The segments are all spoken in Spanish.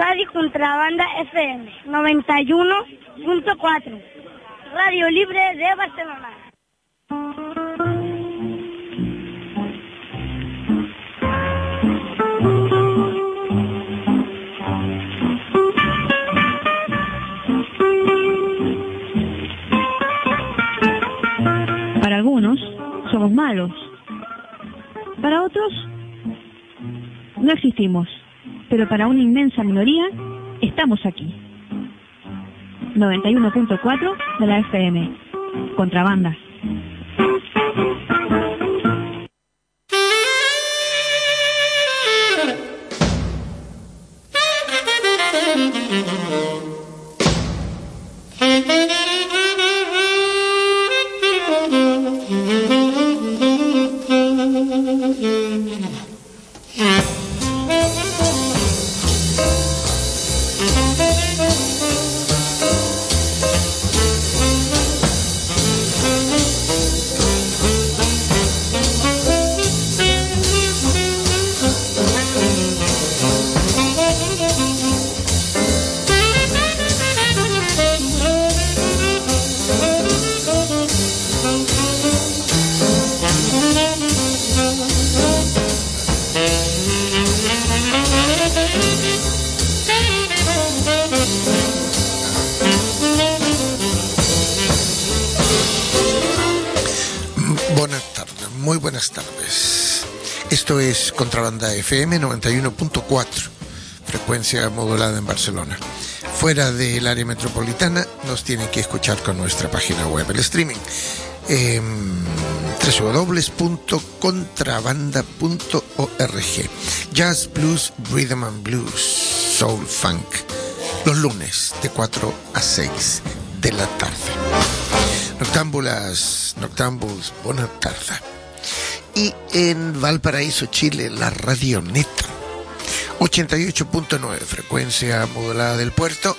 Radio Contrabanda FM 91.4. Radio Libre de Barcelona. Para algunos somos malos. Para otros no existimos. Pero para una inmensa minoría estamos aquí. 91.4 de la FM. Contrabanda. FM 91.4, frecuencia modulada en Barcelona. Fuera del área metropolitana nos tienen que escuchar con nuestra página web, el streaming. Eh, www.contrabanda.org Jazz, blues, rhythm and blues, soul, funk. Los lunes de 4 a 6 de la tarde. Noctámbulas, noctámbuls, buena tarde. Y en Valparaíso, Chile, la Radio Neta. 88.9, frecuencia modulada del puerto.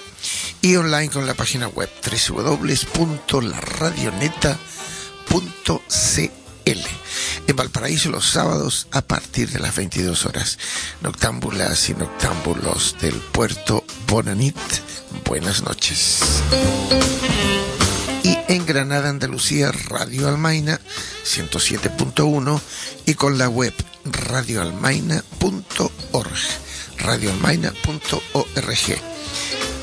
Y online con la página web www.laradioneta.cl. En Valparaíso los sábados a partir de las 22 horas. Noctámbulas y noctámbulos del puerto Bonanit. Buenas noches y en Granada, Andalucía, Radio Almaina 107.1 y con la web radioalmaina.org, radioalmaina.org.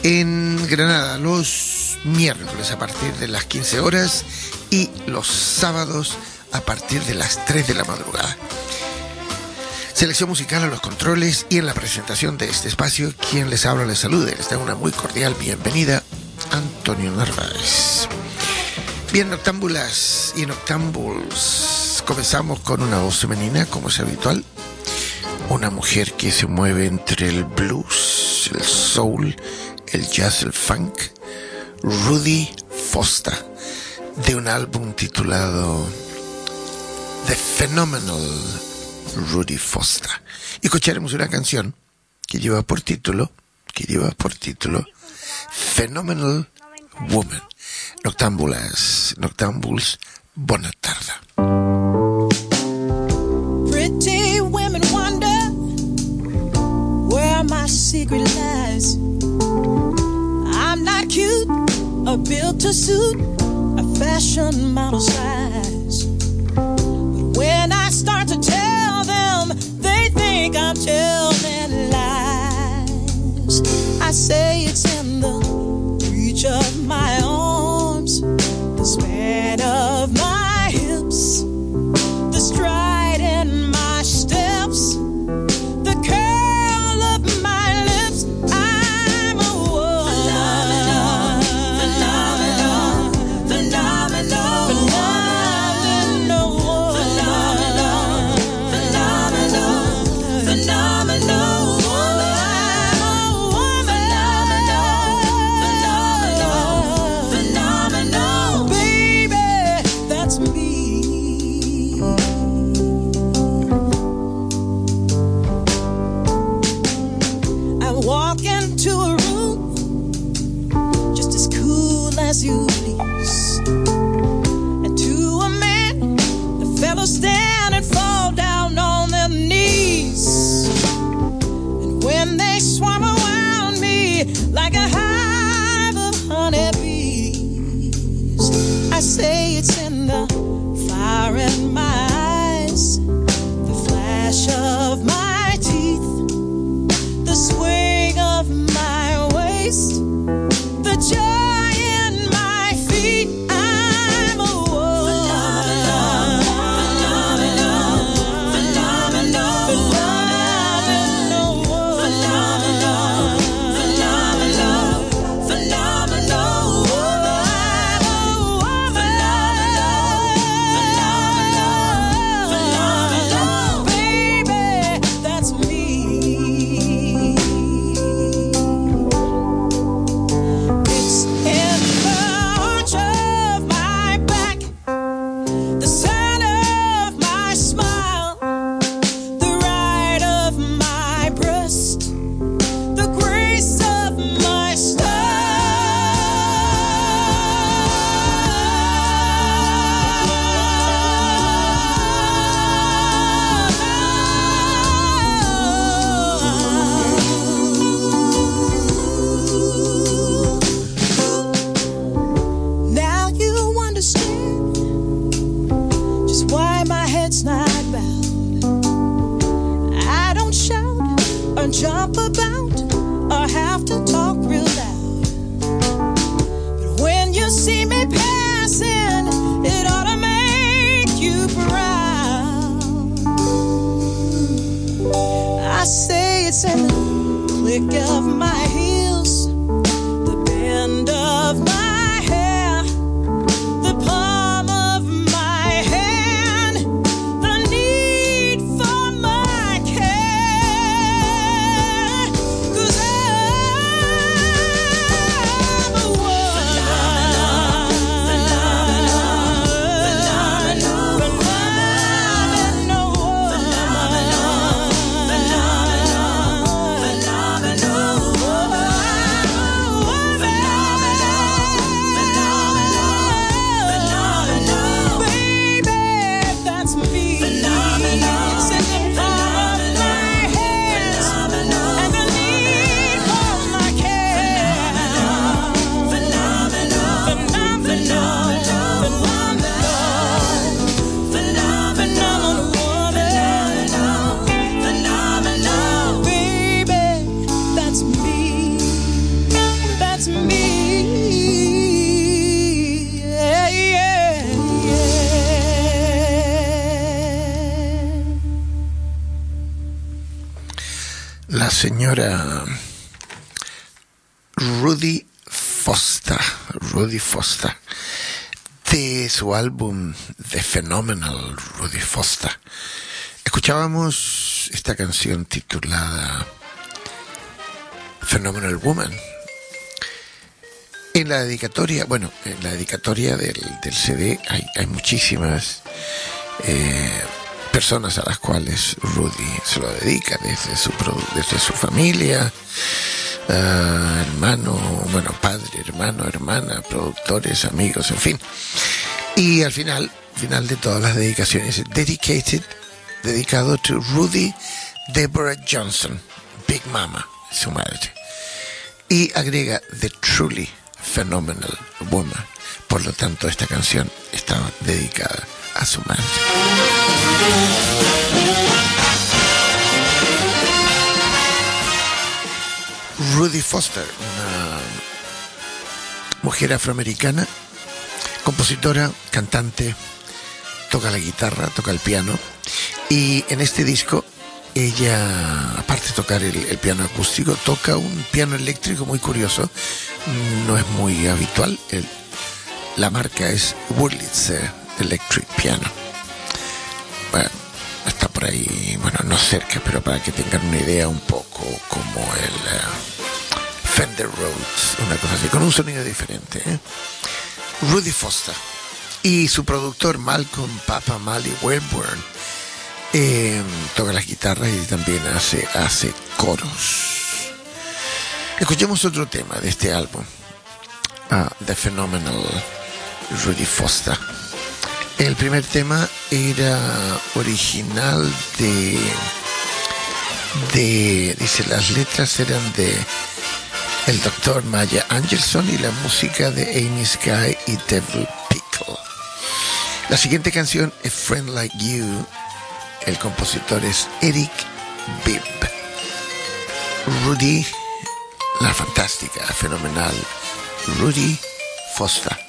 En Granada los miércoles a partir de las 15 horas y los sábados a partir de las 3 de la madrugada. Selección musical a los controles y en la presentación de este espacio, quien les habla les salude. Les da una muy cordial bienvenida, Antonio Narváez. Bien, noctámbulas y noctámbuls. Comenzamos con una voz femenina, como es habitual. Una mujer que se mueve entre el blues, el soul, el jazz, el funk. Rudy Foster, de un álbum titulado The Phenomenal Rudy Foster. Y escucharemos una canción que lleva por título, que lleva por título Phenomenal Woman. Noctámbulas, noctámbuls, buena tarde. Pretty women wonder where my secret lies. I'm not cute or built to suit a fashion model size. But when I start to tell them, they think I'm telling lies. I say it's Rudy Foster, Rudy Foster, de su álbum The Phenomenal Rudy Foster. Escuchábamos esta canción titulada Phenomenal Woman. En la dedicatoria, bueno, en la dedicatoria del, del CD hay, hay muchísimas eh, personas a las cuales Rudy se lo dedica, desde su, desde su familia, ah, hermano, bueno, padre, hermano, hermana, productores, amigos, en fin. Y al final, final de todas las dedicaciones, dedicated, dedicado to Rudy Deborah Johnson, Big Mama, su madre. Y agrega The Truly Phenomenal Woman. Por lo tanto, esta canción estaba dedicada a su madre. Rudy Foster, una mujer afroamericana, compositora, cantante, toca la guitarra, toca el piano y en este disco ella, aparte de tocar el, piano acústico, toca un piano eléctrico muy curioso, no es muy habitual, la marca es Wurlitzer Electric Piano. Bueno, está por ahí, bueno, no cerca, pero para que tengan una idea un poco como el eh, Fender Rhodes, una cosa así, con un sonido diferente. ¿eh? Rudy Foster y su productor Malcolm Papa Mali Wellborn eh, toca las guitarras y también hace, hace coros. Escuchemos otro tema de este álbum, ah, The Phenomenal Rudy Foster. El primer tema era original de, dice, las letras eran de el doctor Maya Angelson y la música de Amy Sky y Devil Pickle. La siguiente canción es Friend Like You. El compositor es Eric Bibb. Rudy, la fantástica, fenomenal Rudy Foster.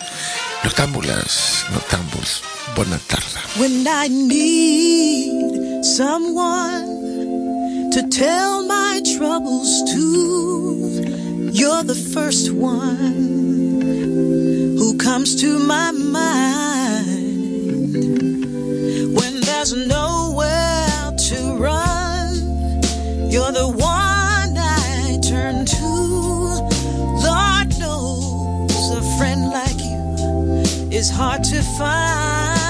Noctámbulas, when I need someone to tell my troubles to. You're the first one who comes to my mind. When there's nowhere to run, you're the one is hard to find.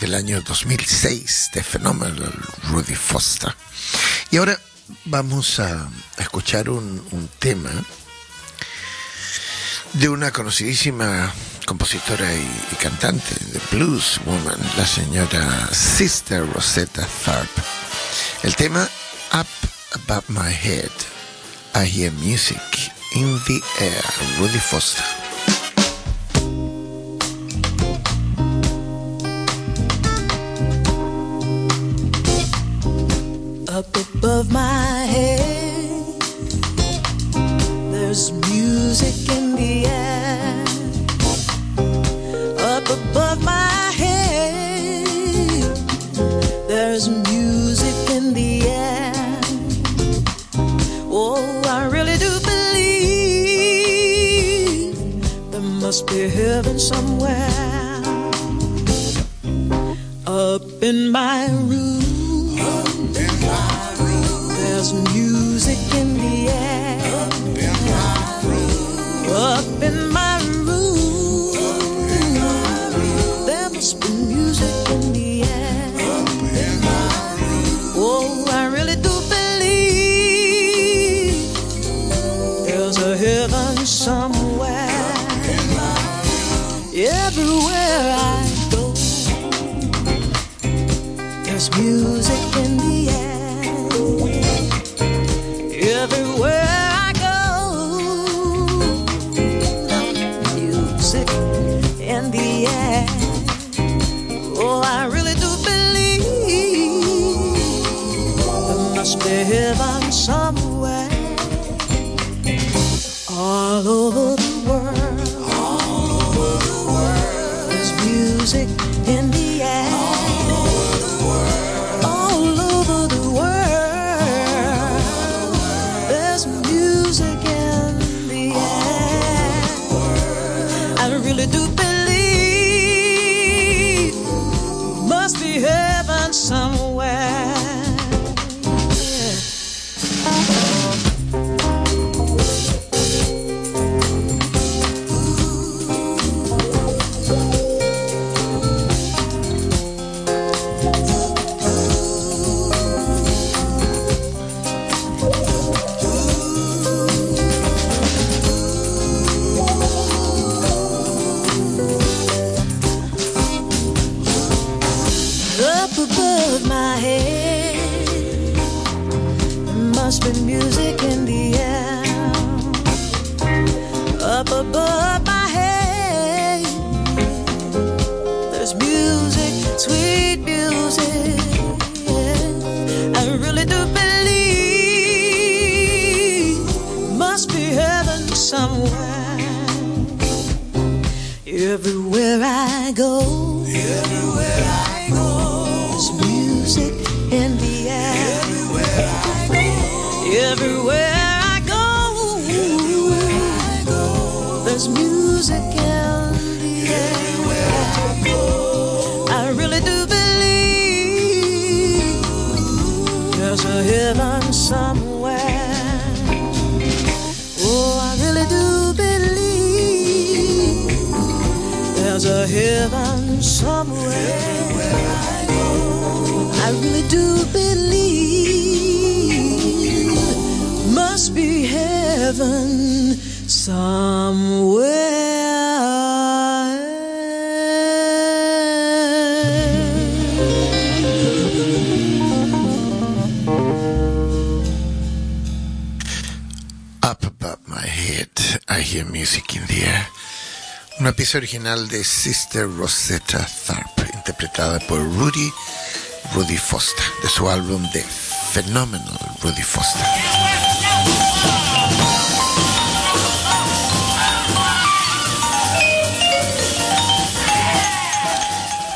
del año 2006 de fenómeno Rudy Foster. Y ahora vamos a, escuchar un, tema de una conocidísima compositora y, cantante de blues woman, la señora Sister Rosetta Tharpe. El tema Up Above My Head, I Hear Music in the Air, Rudy Foster. up above my head. There's music in the air. Up above my head. There's music in the air. Oh, I really do believe there must be heaven somewhere. Up in my original de Sister Rosetta Tharpe, interpretada por Rudy, Rudy Foster, de su álbum The Phenomenal Rudy Foster.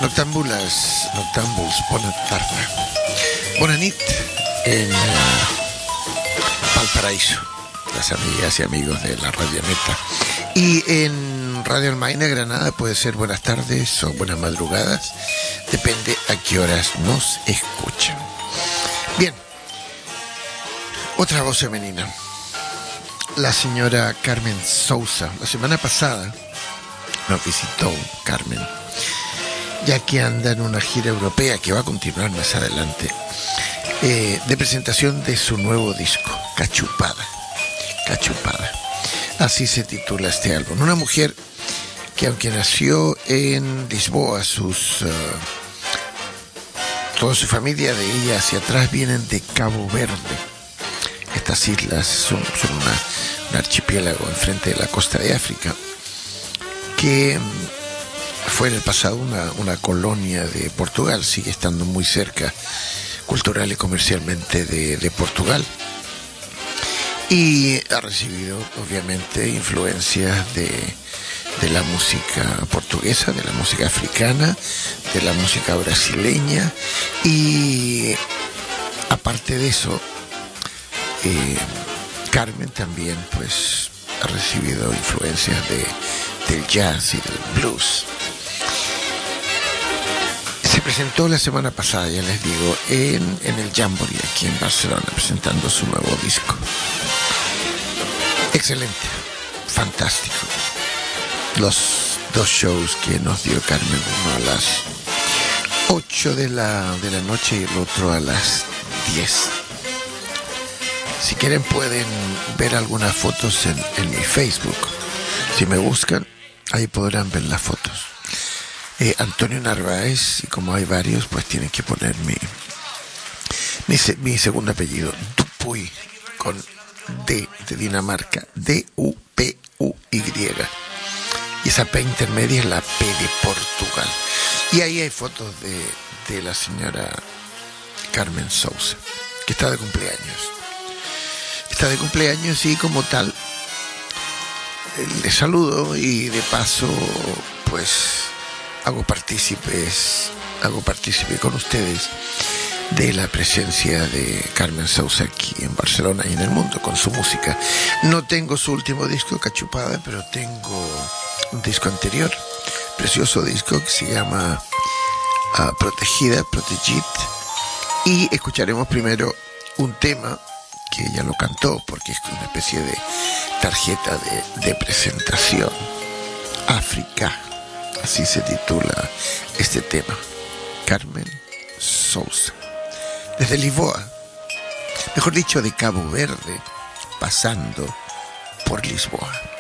Noctambulas, Noctambuls, bona tarda. Bona nit en Valparaíso, las amigas y amigos de la Radio Meta. Y en Radio Almaina, Granada, puede ser buenas tardes o buenas madrugadas, depende a qué horas nos escuchan. Bien, otra voz femenina, la señora Carmen Sousa. La semana pasada nos visitó Carmen, ya que anda en una gira europea que va a continuar más adelante, eh, de presentación de su nuevo disco, Cachupada. Cachupada. Así se titula este álbum. Una mujer que aunque nació en Lisboa, sus uh, toda su familia de ella hacia atrás vienen de Cabo Verde. Estas islas son, un archipiélago enfrente de la costa de África, que mm, fue en el pasado una, colonia de Portugal, sigue estando muy cerca cultural y comercialmente de Portugal y ha recibido obviamente influencias de, de, la música portuguesa, de la música africana, de la música brasileña y aparte de eso, eh, Carmen también pues ha recibido influencias de, del jazz y del blues. Se presentó la semana pasada, ya les digo, en, en el Jamboree aquí en Barcelona, presentando su nuevo disco. Excelente, fantástico. Los dos shows que nos dio Carmen, uno a las 8 de la, de la noche y el otro a las 10. Si quieren pueden ver algunas fotos en, mi Facebook. Si me buscan, ahí podrán ver las fotos. Eh, Antonio Narváez, y como hay varios, pues tienen que poner mi, mi, mi segundo apellido, Dupuy, con D de Dinamarca, D-U-P-U-Y. Y esa P intermedia es la P de Portugal. Y ahí hay fotos de, de la señora Carmen Sousa, que está de cumpleaños. Está de cumpleaños y como tal, le saludo y de paso, pues hago partícipes, hago partícipe con ustedes de la presencia de Carmen Sousa aquí en Barcelona y en el mundo con su música. No tengo su último disco, Cachupada, pero tengo un disco anterior, precioso disco que se llama uh, Protegida, Protegid. Y escucharemos primero un tema que ella lo cantó porque es una especie de tarjeta de, de presentación. África, así se titula este tema. Carmen Sousa. Desde Lisboa, mejor dicho de Cabo Verde, pasando por Lisboa.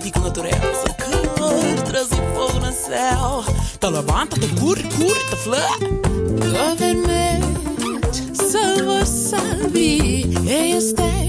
digo natureza. Que calor traz o fogo no céu. Tá levanta, tá curre, curre, tá flá. Government, salvar, salve, é este.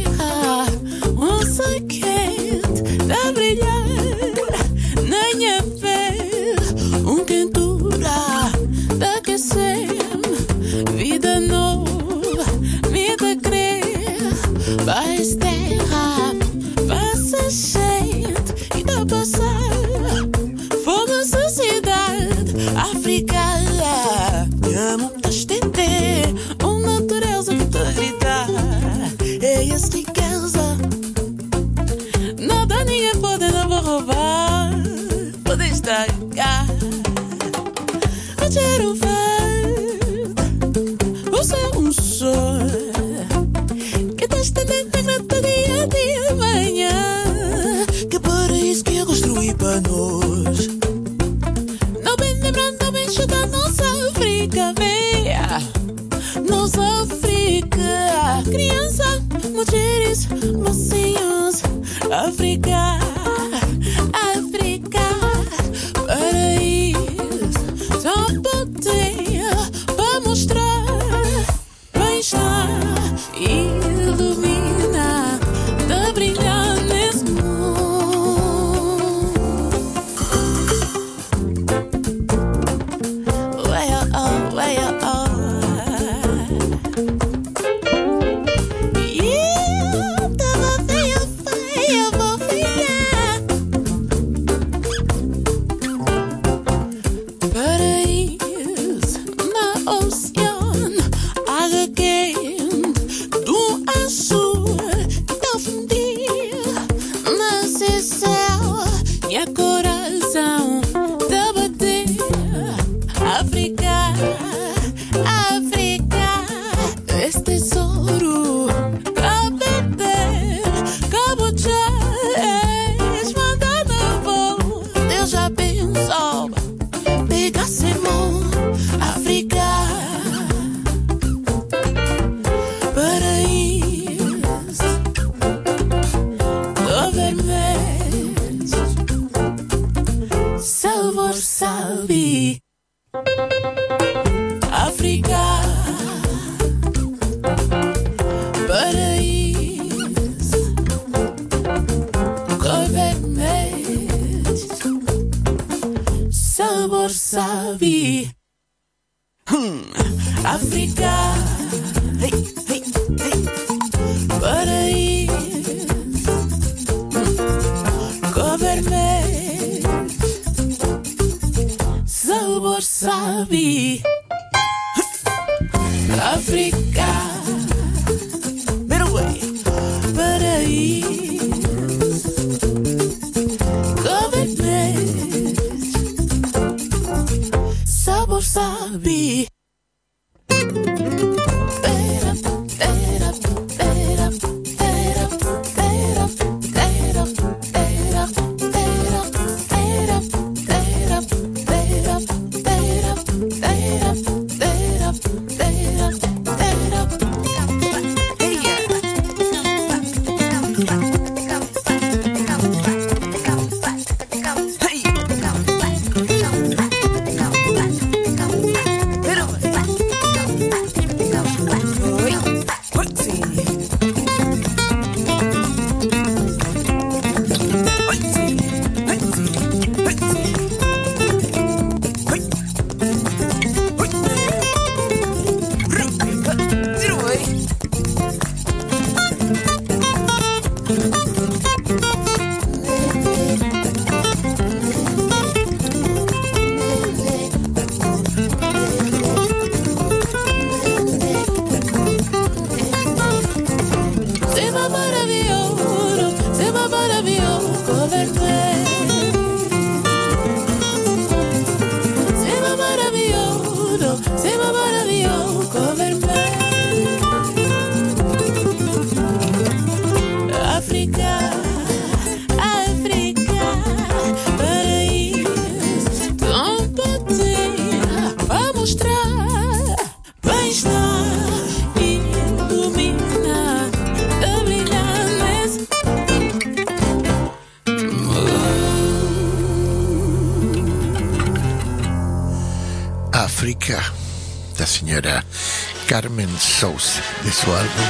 Sousa, de su álbum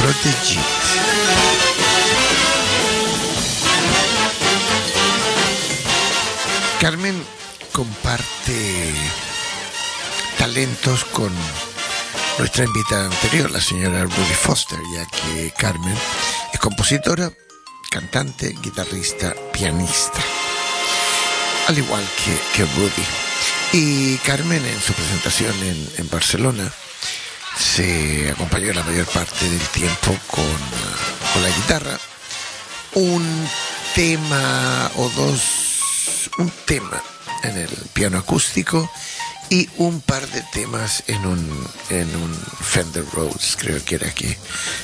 Protegit. Carmen comparte talentos con nuestra invitada anterior, la señora Ruby Foster, ya que Carmen es compositora, cantante, guitarrista, pianista, al igual que, que Ruby. Y Carmen en su presentación en, en Barcelona se acompañó la mayor parte del tiempo con, con la guitarra. Un tema o dos, un tema en el piano acústico y un par de temas en un, en un Fender Rhodes, creo que era que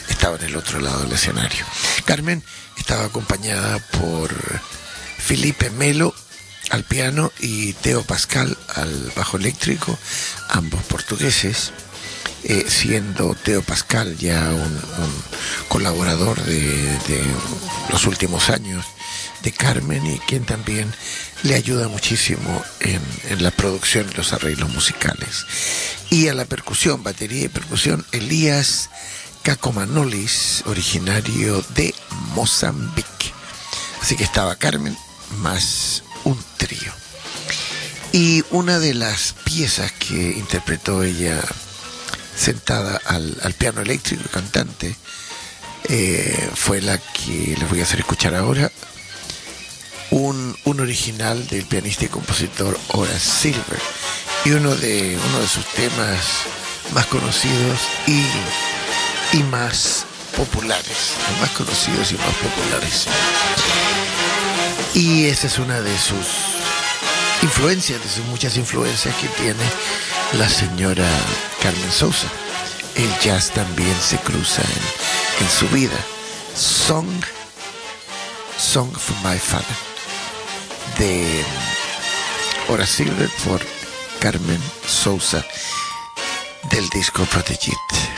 estaba en el otro lado del escenario. Carmen estaba acompañada por Felipe Melo al piano y Teo Pascal al bajo eléctrico, ambos portugueses, eh, siendo Teo Pascal ya un, un colaborador de, de, los últimos años de Carmen y quien también le ayuda muchísimo en, en la producción y los arreglos musicales. Y a la percusión, batería y percusión, Elías Cacomanolis, originario de Mozambique. Así que estaba Carmen más un trío. Y una de las piezas que interpretó ella sentada al, al piano eléctrico cantante eh, fue la que les voy a hacer escuchar ahora. Un, un, original del pianista y compositor Horace Silver y uno de, uno de sus temas más conocidos y, y más populares, más conocidos y más populares. Y esa es una de sus influencias, de sus muchas influencias que tiene la señora Carmen Sousa. El jazz también se cruza en, su vida. Song, Song for My Father, de Horace Silver por Carmen Sousa, del disco Protegit.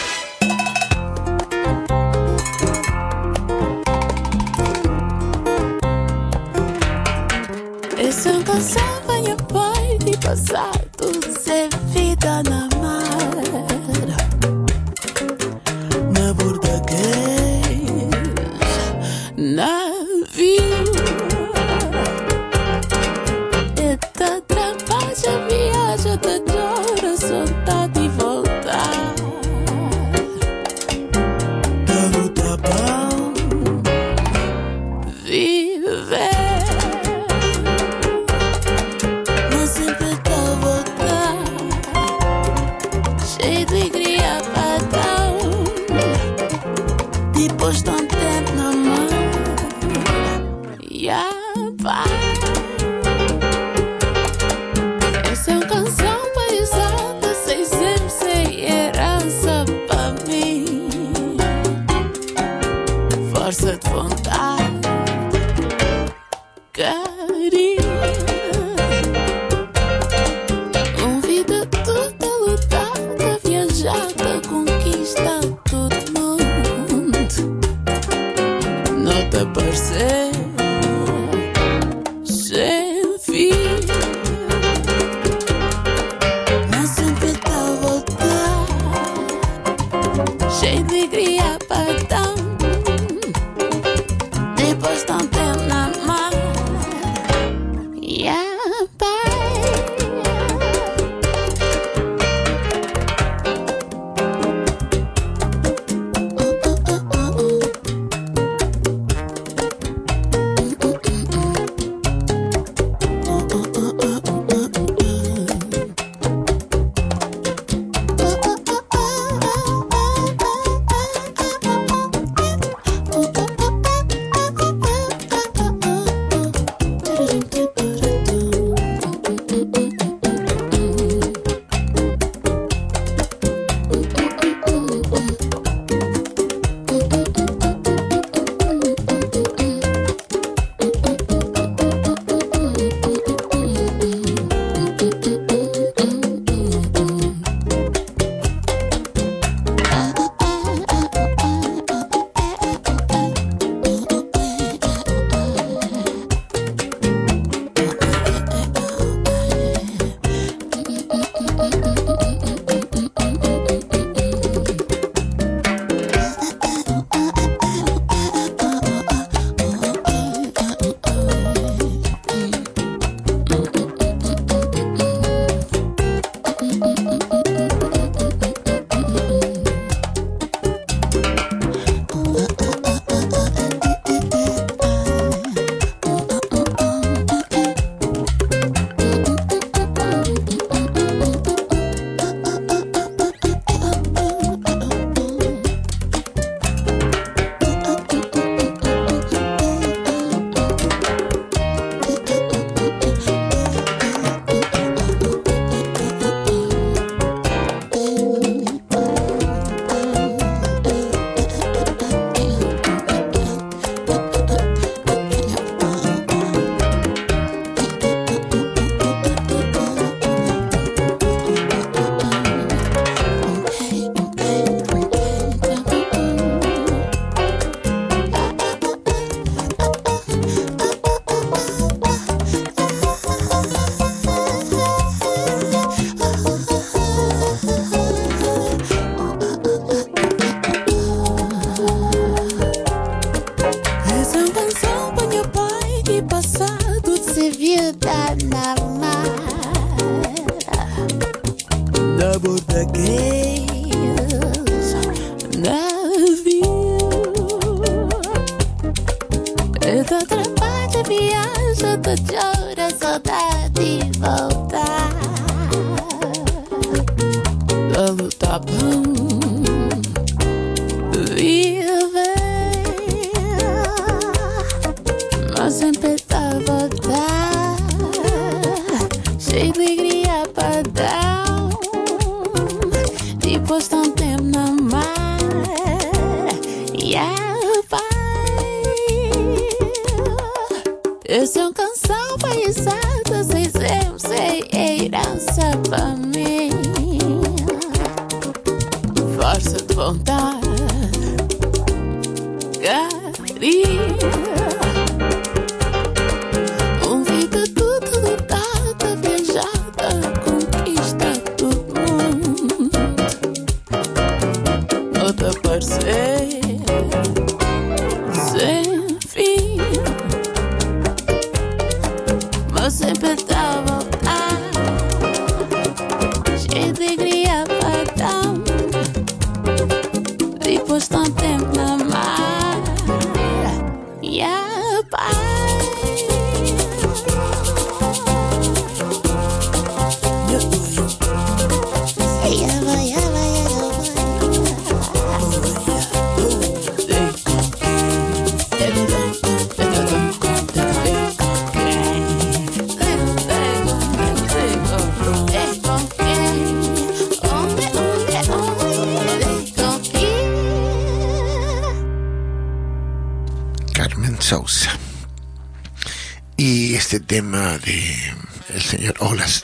Tema de el señor Horace,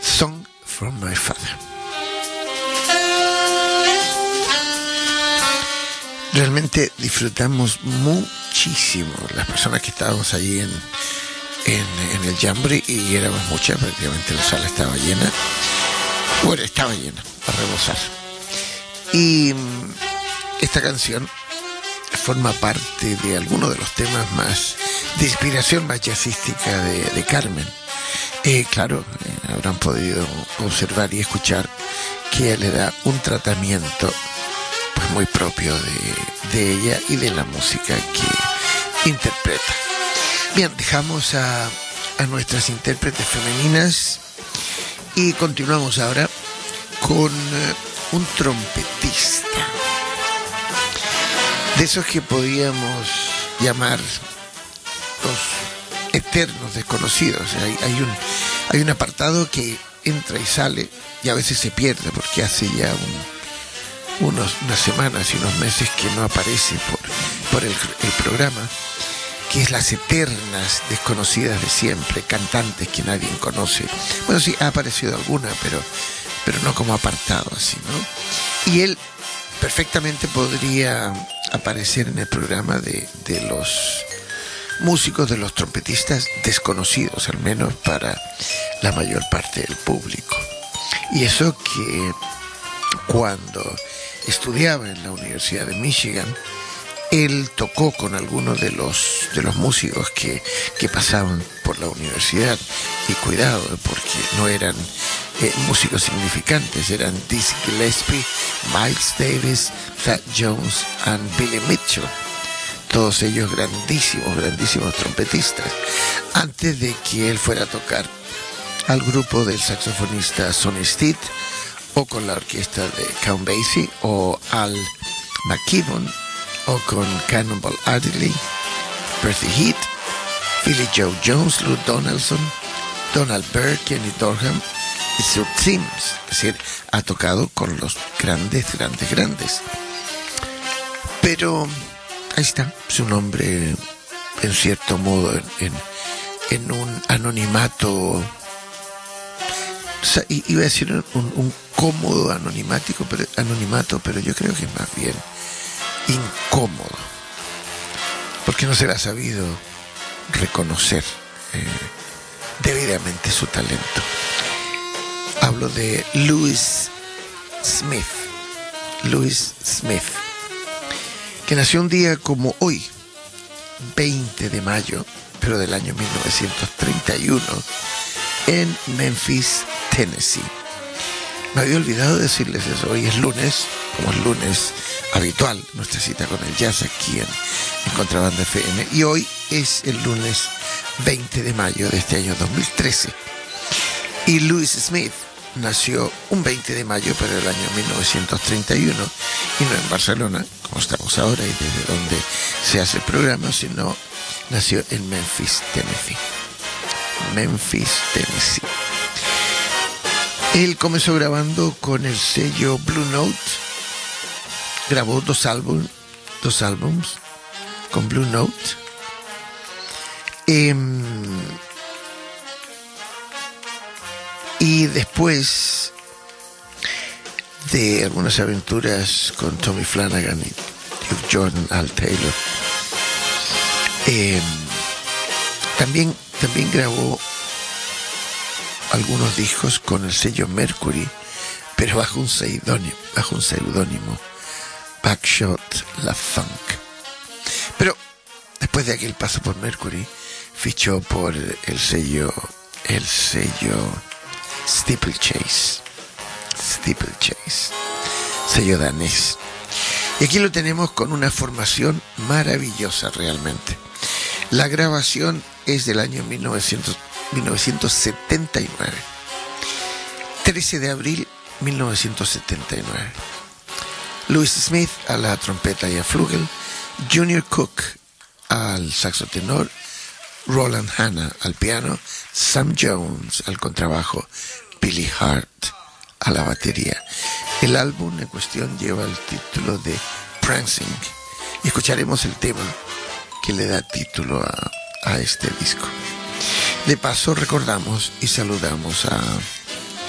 Song from My Father. Realmente disfrutamos muchísimo las personas que estábamos allí en, en, el Jamboree y éramos muchas, prácticamente la sala estaba llena. Bueno, estaba llena, a rebosar. Y mm, esta canción forma parte de alguno de los temas más de inspiración más jazzística de, Carmen. Eh, claro, eh, habrán podido observar y escuchar que le da un tratamiento pues, muy propio de, ella y de la música que interpreta. Bien, dejamos a, a nuestras intérpretes femeninas y continuamos ahora con eh, un trompetista de esos que podíamos llamar los eternos desconocidos. Hay, un, hay un apartado que entra y sale y a veces se pierde porque hace ya un- unas semanas y unos meses que no aparece por, por el, el programa, que es las eternas desconocidas de siempre, cantantes que nadie conoce. Bueno, sí, ha aparecido alguna, pero, pero no como apartado así, ¿no? Y él perfectamente podría aparecer en el programa de, de los músicos, de los trompetistas desconocidos, al menos para la mayor parte del público. Y eso que cuando estudiaba en la Universidad de Michigan, él tocó con algunos de los, de los músicos que, que pasaban por la universidad. Y cuidado, porque no eran eh, músicos significantes, eran Dizzy Gillespie, Miles Davis, Fat Jones and Billy Mitchell. Todos ellos grandísimos, grandísimos trompetistas. Antes de que él fuera a tocar al grupo del saxofonista Sonny Stitt, o con la orquesta de Count Basie, o Al McKibben, o con Cannonball Adderley, Percy Heath, Philly Joe Jones, Lou Donaldson, Donald Byrd, Kenny Dorham y Sir Sims. Es decir, ha tocado con los grandes, grandes, grandes. Pero ahí está, su nombre en cierto modo en, un anonimato o iba a decir un cómodo anonimático, pero, anonimato, pero yo creo que es más bien incómodo, porque no se le ha sabido reconocer eh, debidamente su talento. Hablo de Louis Smith, Louis Smith, que nació un día como hoy, 20 de mayo, pero del año 1931, en Memphis, Tennessee. Me había olvidado decirles eso. Hoy es lunes, como es lunes habitual, nuestra cita con el jazz aquí en, en Contrabanda FM. Y hoy es el lunes 20 de mayo de este año 2013. Y Louis Smith nació un 20 de mayo, pero el año 1931, y no en Barcelona, como estamos ahora y desde donde se hace el programa, sino nació en Memphis, Tennessee. Memphis, Tennessee. Él comenzó grabando con el sello Blue Note, grabó dos álbumes, dos álbums con Blue Note. Em, y después de algunas aventuras con Tommy Flanagan y Jordan, Al Taylor, em, también, también grabó algunos discos con el sello Mercury, pero bajo un seudónimo, bajo un seudónimo, Backshot La Funk. Pero después de aquel paso por Mercury, fichó por el sello, el sello Steeplechase, Steeplechase, sello danés. Y aquí lo tenemos con una formación maravillosa realmente. La grabación es del año 1900 1979. 13 de abril 1979. Louis Smith a la trompeta y a flugel, Junior Cook al saxo tenor, Roland Hanna al piano, Sam Jones al contrabajo, Billy Hart a la batería. El álbum en cuestión lleva el título de Prancing y escucharemos el tema que le da título a, a este disco. De paso recordamos y saludamos a,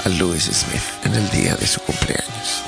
a Louis Smith en el día de su cumpleaños.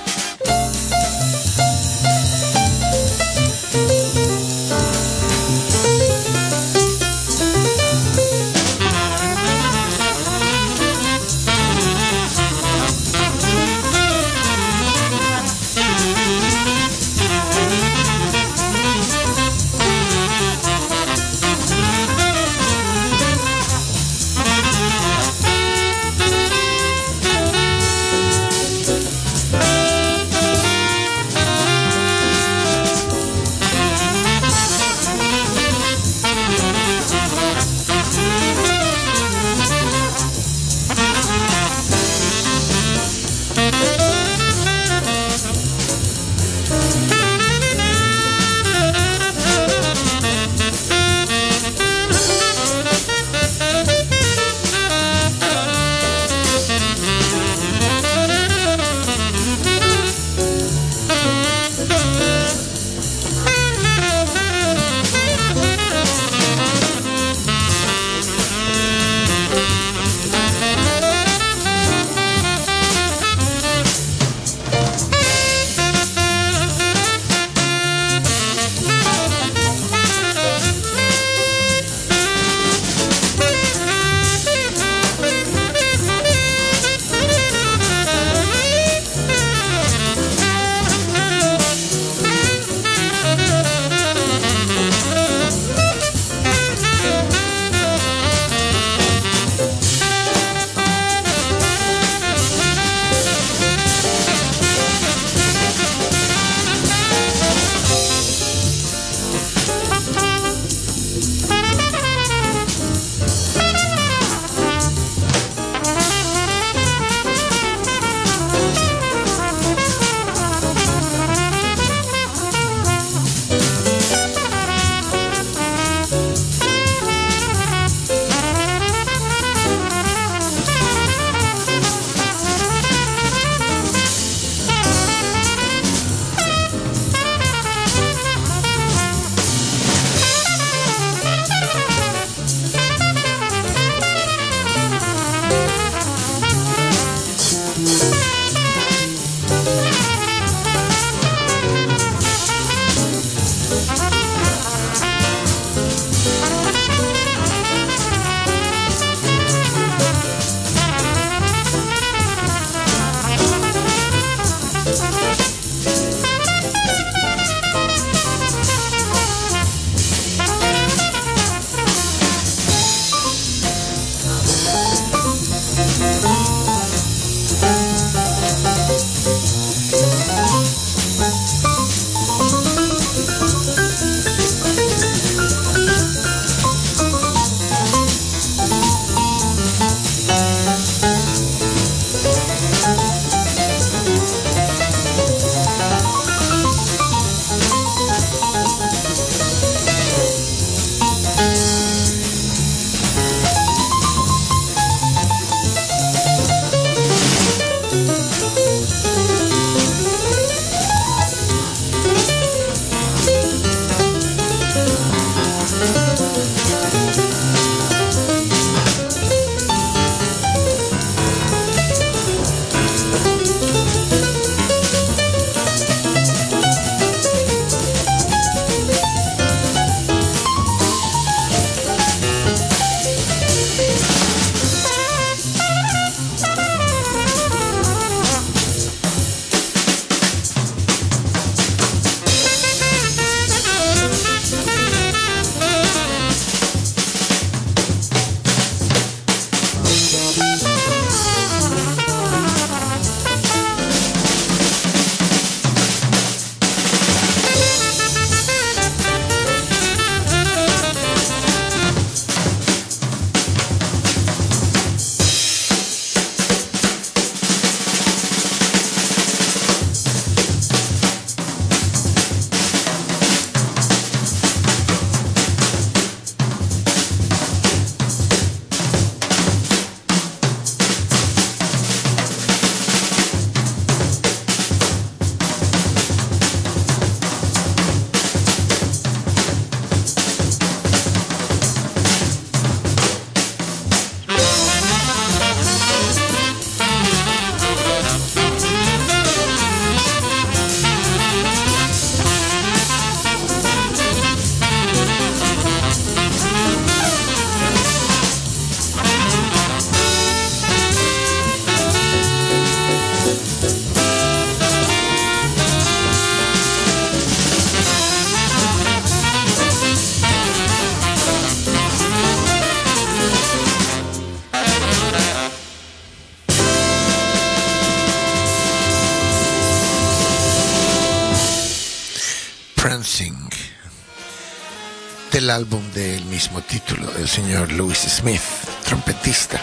Álbum del mismo título del señor Louis Smith, trompetista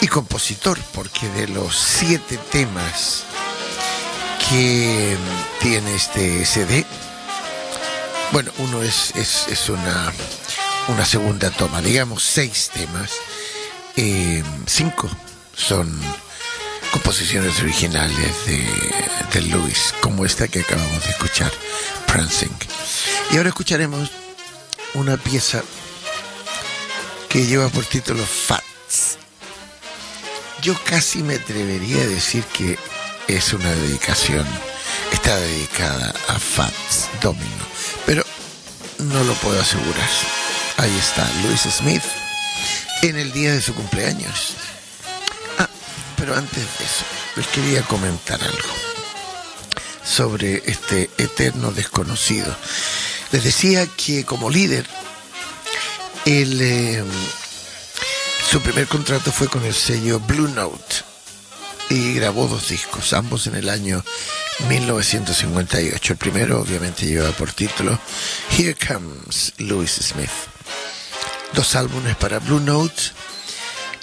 y compositor, porque de los siete temas que tiene este CD, bueno, uno es, es, es una, una segunda toma, digamos seis temas, eh, cinco son composiciones originales de, de Louis, como esta que acabamos de escuchar, Prancing. Y ahora escucharemos una pieza que lleva por título Fats. Yo casi me atrevería a decir que es una dedicación, está dedicada a Fats Domino, pero no lo puedo asegurar. Ahí está Louis Smith en el día de su cumpleaños. Ah, pero antes de eso, les quería comentar algo sobre este eterno desconocido. Les decía que como líder, él, eh, su primer contrato fue con el sello Blue Note y grabó dos discos, ambos en el año 1958. El primero obviamente lleva por título Here Comes Louis Smith. Dos álbumes para Blue Note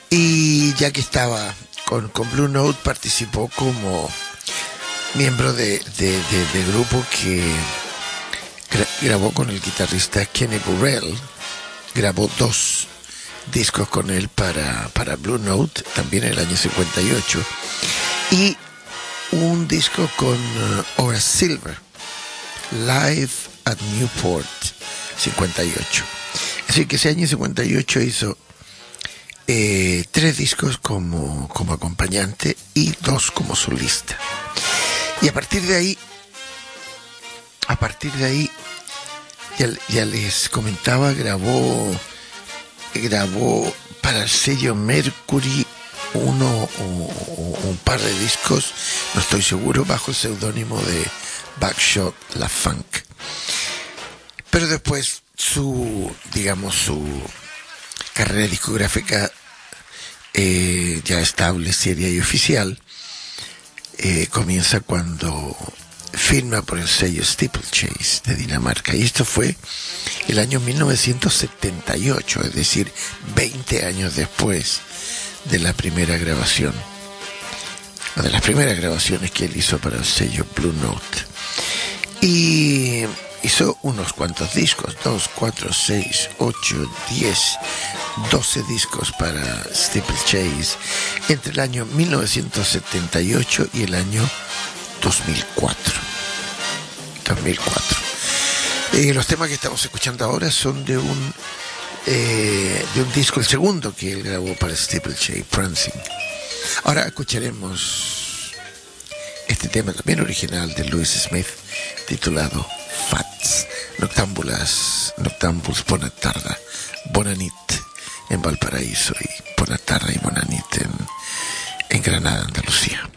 y ya que estaba con, con Blue Note participó como miembro de, de, de, de grupo que gra- grabó con el guitarrista Kenny Burrell, grabó dos discos con él para, para Blue Note, también en el año 58, y un disco con uh, Horace Silver, Live at Newport 58. Así que ese año 58 hizo eh, tres discos como, como acompañante y dos como solista. Y a partir de ahí, a partir de ahí, ya, les comentaba, grabó, grabó para el sello Mercury uno o, un par de discos, no estoy seguro, bajo el seudónimo de Backshot La Funk. Pero después su, digamos, su carrera discográfica eh, ya estable, seria y oficial, eh, comienza cuando firma por el sello Steeplechase de Dinamarca. Y esto fue el año 1978, es decir, 20 años después de la primera grabación. Una de las primeras grabaciones que él hizo para el sello Blue Note. Y hizo unos cuantos discos, 2, 4, 6, 8, 10, 12 discos para Steeplechase entre el año 1978 y el año 2004. 2004. Eh, los temas que estamos escuchando ahora son de un eh, de un disco, el segundo que él grabó para Steeplechase, Prancing. Ahora escucharemos este tema también original de Louis Smith, titulado Fats, Noctámbulas, Noctámbuls, Bona Tarda, Bonanit en Valparaíso y Bona Tarda y Bonanit en, en Granada, Andalucía.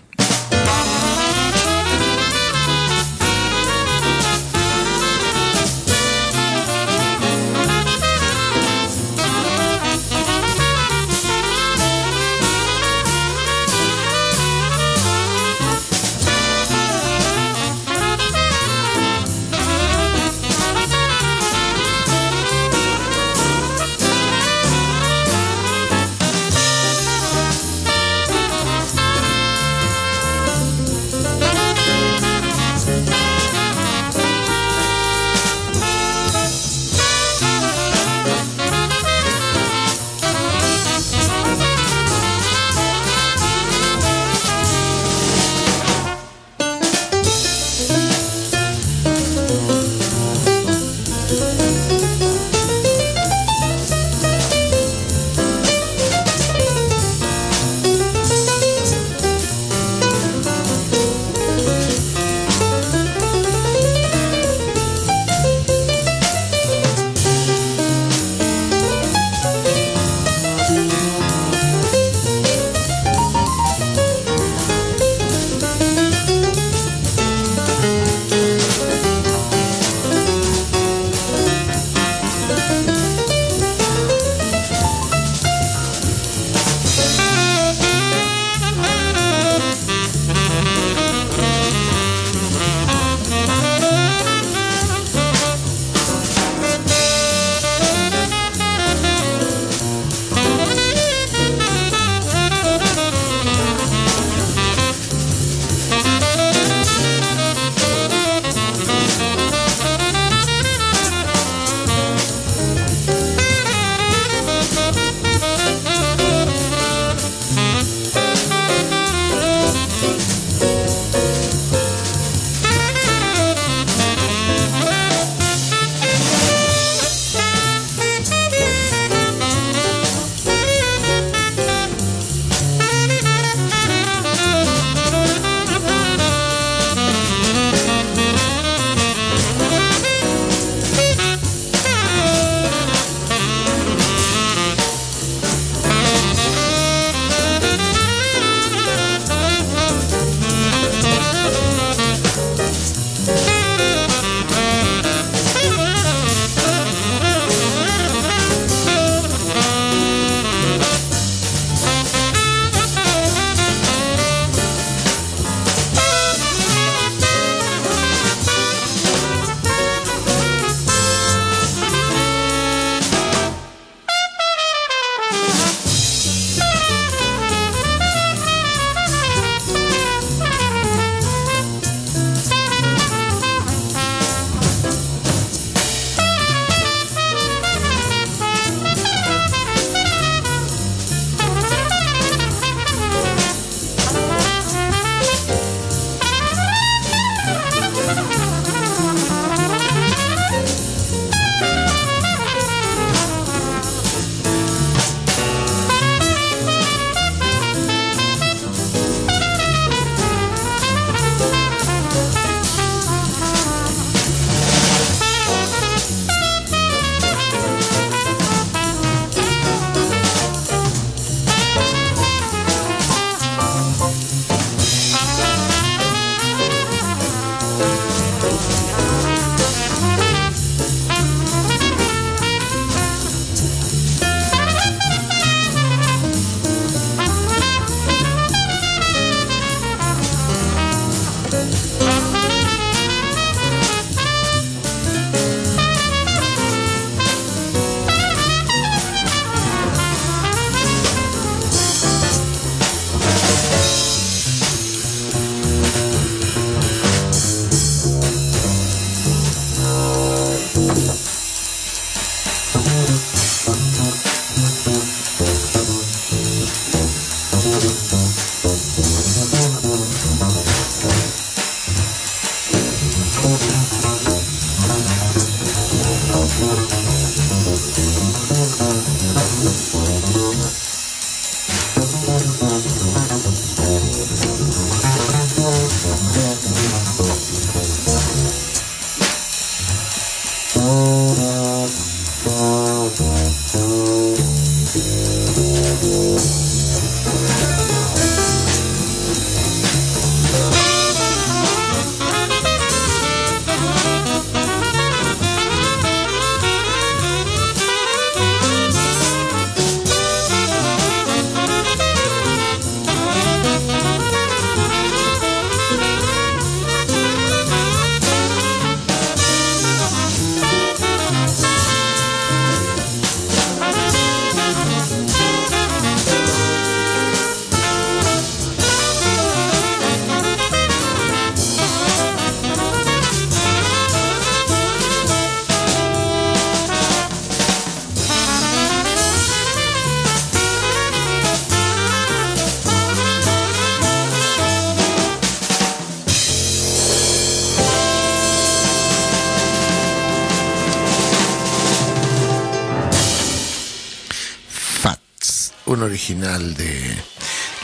Original de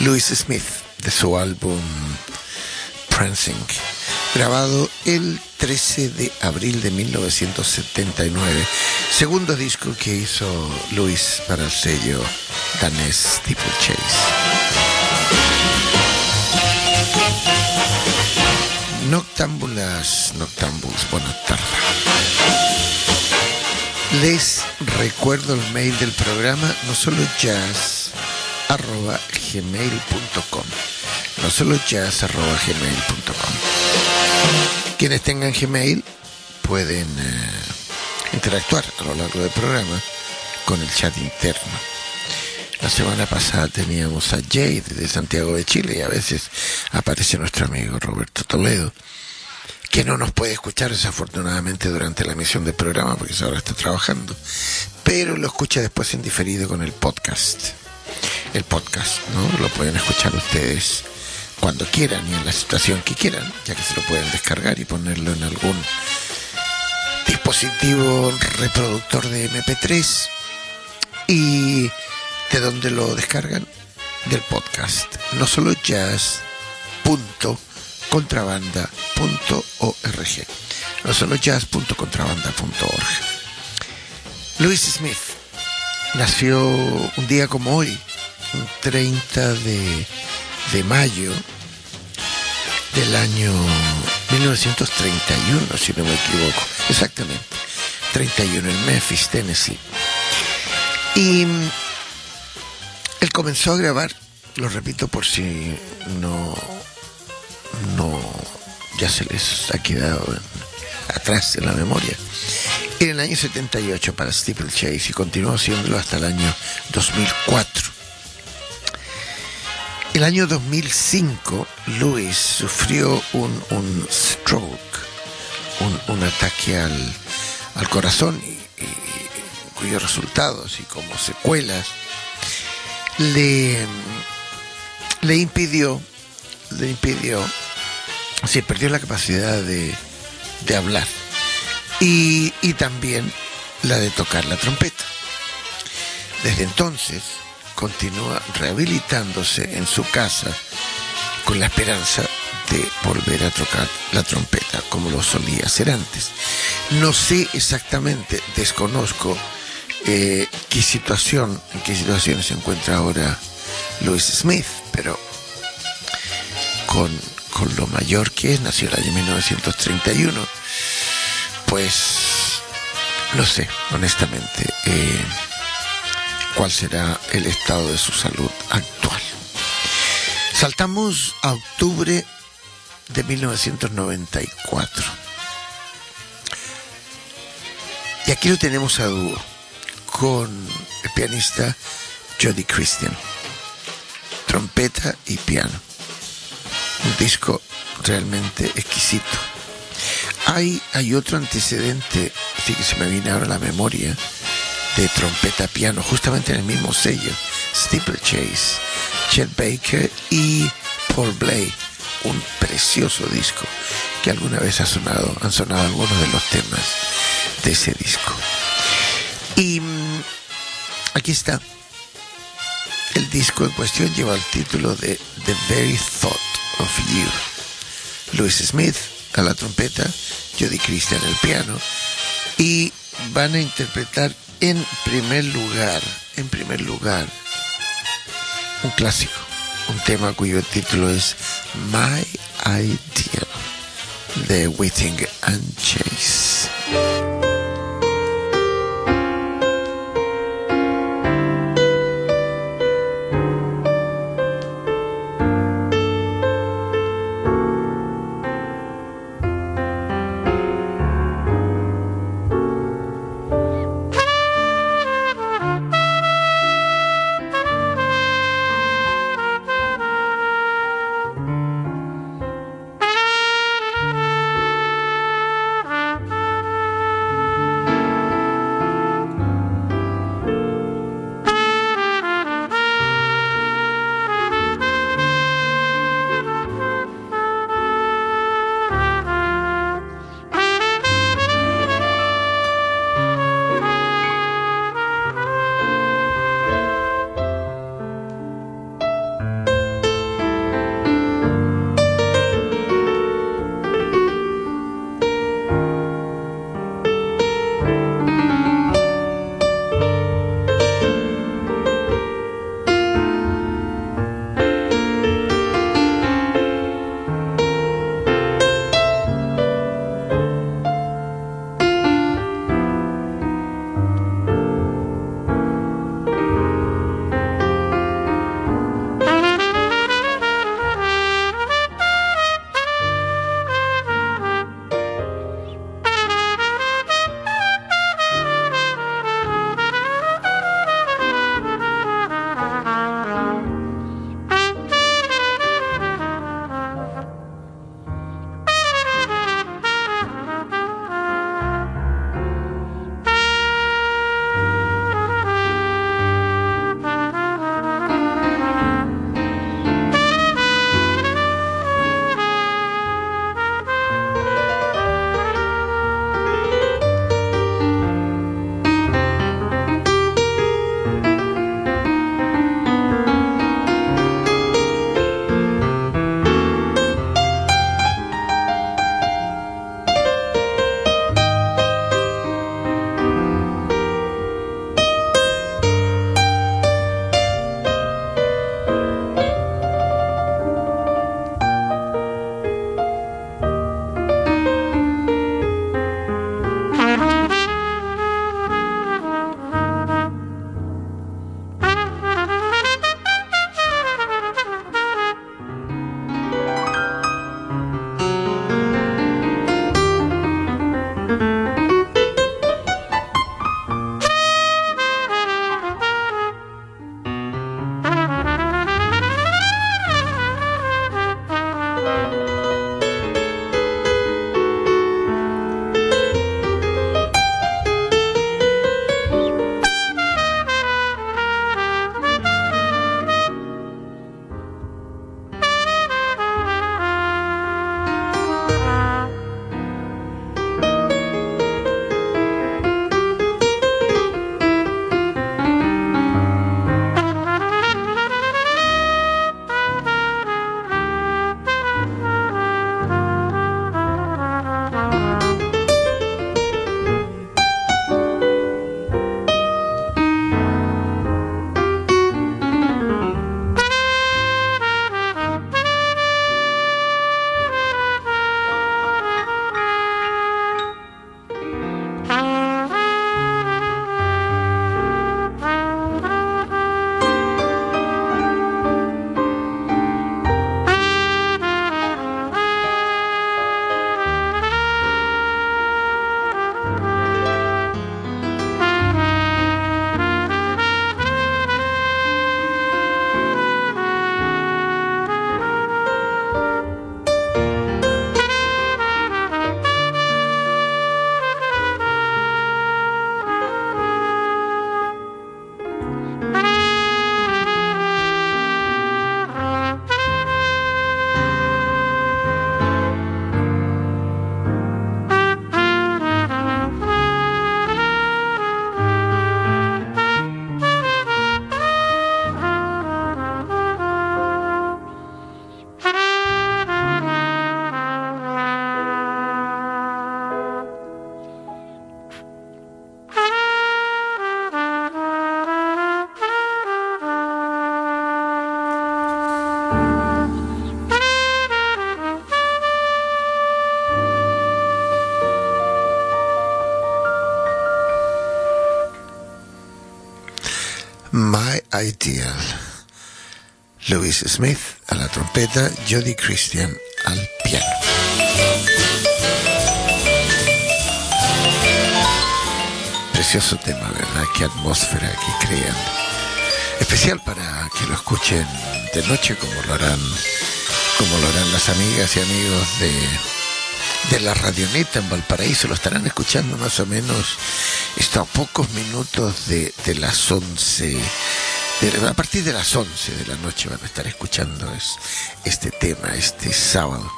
Louis Smith, de su álbum Prancing, grabado el 13 de abril de 1979, segundo disco que hizo Louis para el sello danés Steeplechase. Noctámbulas, noctámbulos, buenas tardes. Les recuerdo el mail del programa, no solo jazz, arroba gmail.com. No solo jazz, arroba gmail.com. Quienes tengan Gmail pueden eh, interactuar a lo largo del programa con el chat interno. La semana pasada teníamos a Jade de Santiago de Chile y a veces aparece nuestro amigo Roberto Toledo, que no nos puede escuchar desafortunadamente durante la emisión del programa porque ahora está trabajando, pero lo escucha después en diferido con el podcast. El podcast, ¿no? Lo pueden escuchar ustedes cuando quieran y en la situación que quieran, ya que se lo pueden descargar y ponerlo en algún dispositivo reproductor de MP3 y de donde lo descargan del podcast. No solo jazz.contrabanda.org no solo jazz.contrabanda.org Louis Smith nació un día como hoy 30 de, de mayo del año 1931 si no me equivoco exactamente 31 en Memphis, Tennessee y él comenzó a grabar, lo repito por si no, no, ya se les ha quedado atrás en la memoria. En el año 78 para Steeplechase y continuó haciéndolo hasta el año 2004. El año 2005, Louis sufrió un, un stroke, un, ataque al, al corazón, y- y cuyos resultados y como secuelas le, le impidió, le impidió, sí, perdió la capacidad de, de hablar y, y también la de tocar la trompeta. Desde entonces continúa rehabilitándose en su casa con la esperanza de volver a tocar la trompeta como lo solía hacer antes. No sé exactamente, desconozco eh, qué situación, en qué situación se encuentra ahora Louis Smith, pero con, con lo mayor que es, nació el año 1931, pues no sé, honestamente, eh, cuál será el estado de su salud actual. Saltamos a octubre de 1994. Y aquí lo tenemos a dúo con el pianista Jody Christian. Trompeta y piano. Un disco realmente exquisito. Hay, hay otro antecedente, sí que se me viene ahora a la memoria, de trompeta piano, justamente en el mismo sello, Steeplechase, Chet Baker y Paul Bley, un precioso disco que alguna vez ha sonado, han sonado algunos de los temas de ese disco. Y mm, aquí está. El disco en cuestión lleva el título de The Very Thought of You. Louis Smith a la trompeta, Jody Christian al piano y van a interpretar en primer lugar, en primer lugar, un clásico, un tema cuyo título es My Ideal de Waiting and Chase. Ideal. Louis Smith a la trompeta, Jody Christian al piano. Precioso tema, ¿verdad? Qué atmósfera que crean. Especial para que lo escuchen de noche como lo harán, como lo harán las amigas y amigos de, de la Radioneta en Valparaíso. Lo estarán escuchando más o menos esto a pocos minutos de, las 11 de- a partir de las 11 de la noche van a estar escuchando es- este tema, este sábado,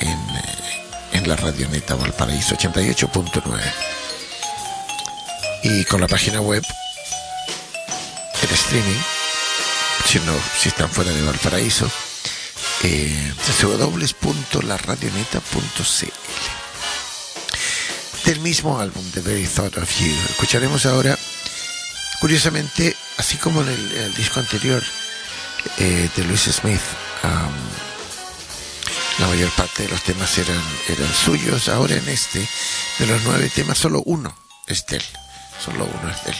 en, eh, en la radioneta Valparaíso 88.9. Y con la página web, el streaming, si, no, si están fuera de Valparaíso, eh, www.laradioneta.cl. Del mismo álbum, The Very Thought of You, escucharemos ahora Curiosamente, así como en el, disco anterior eh, de Luis Smith, la mayor parte de los temas eran, eran suyos. Ahora en este, de los nueve temas, solo uno es de él. Solo uno es de él.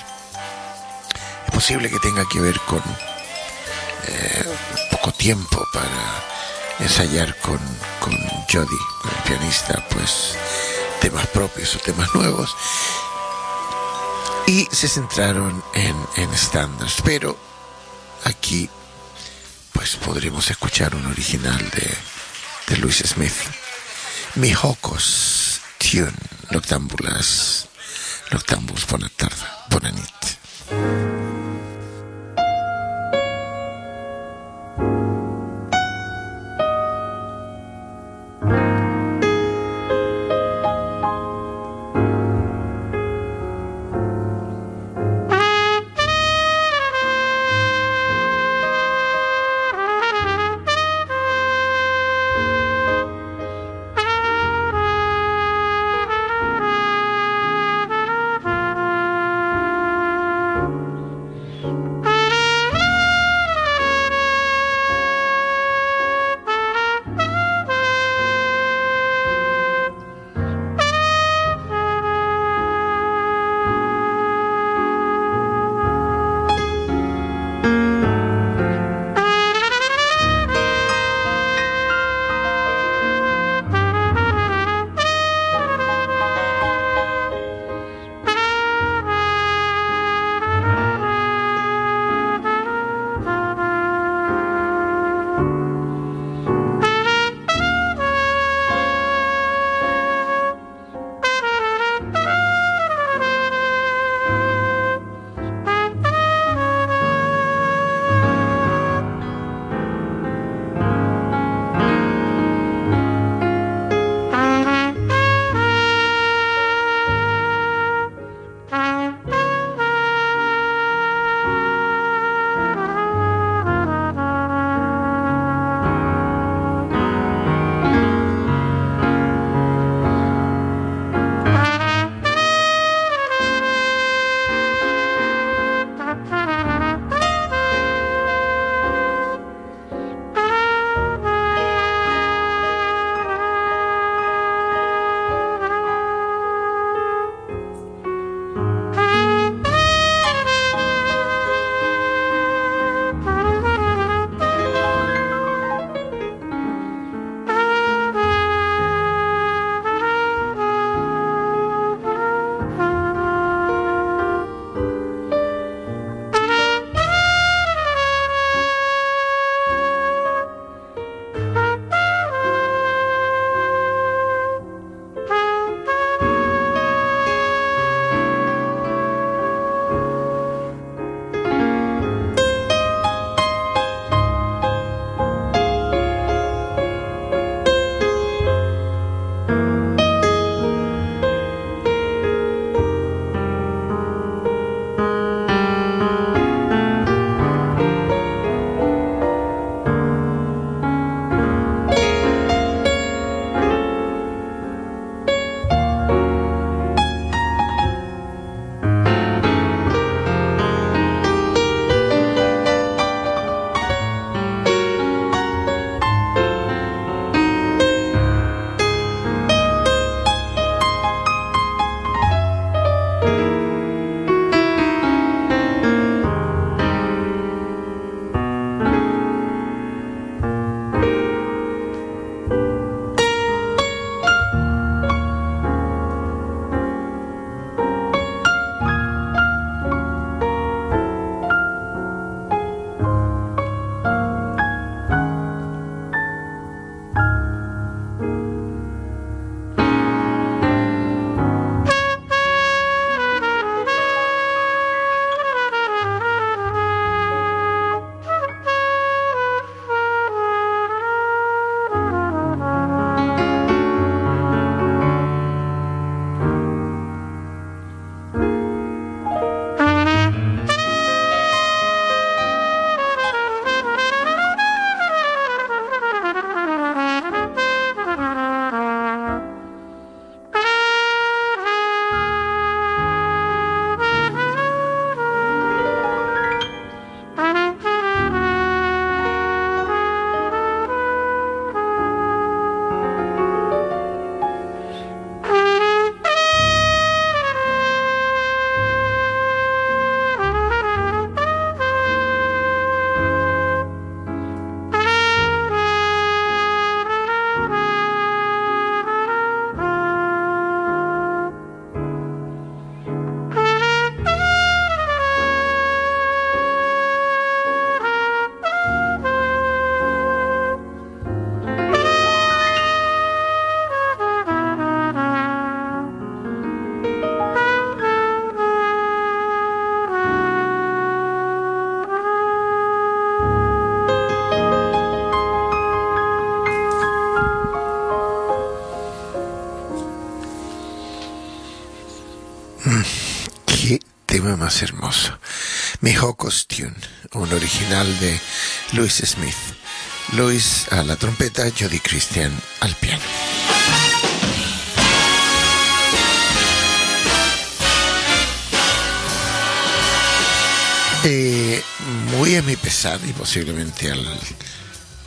Es posible que tenga que ver con eh, poco tiempo para ensayar con, con Jody, el pianista, pues temas propios o temas nuevos y se centraron en, en estándares. Pero aquí, pues podremos escuchar un original de, de Louis Smith. Mi Hocos Tune, Noctámbulas, Noctámbulos, buena tarde, buena nit. Tune, un original de Louis Smith. Louis a la trompeta, Jody Christian al piano. Eh, muy a mi pesar y posiblemente al,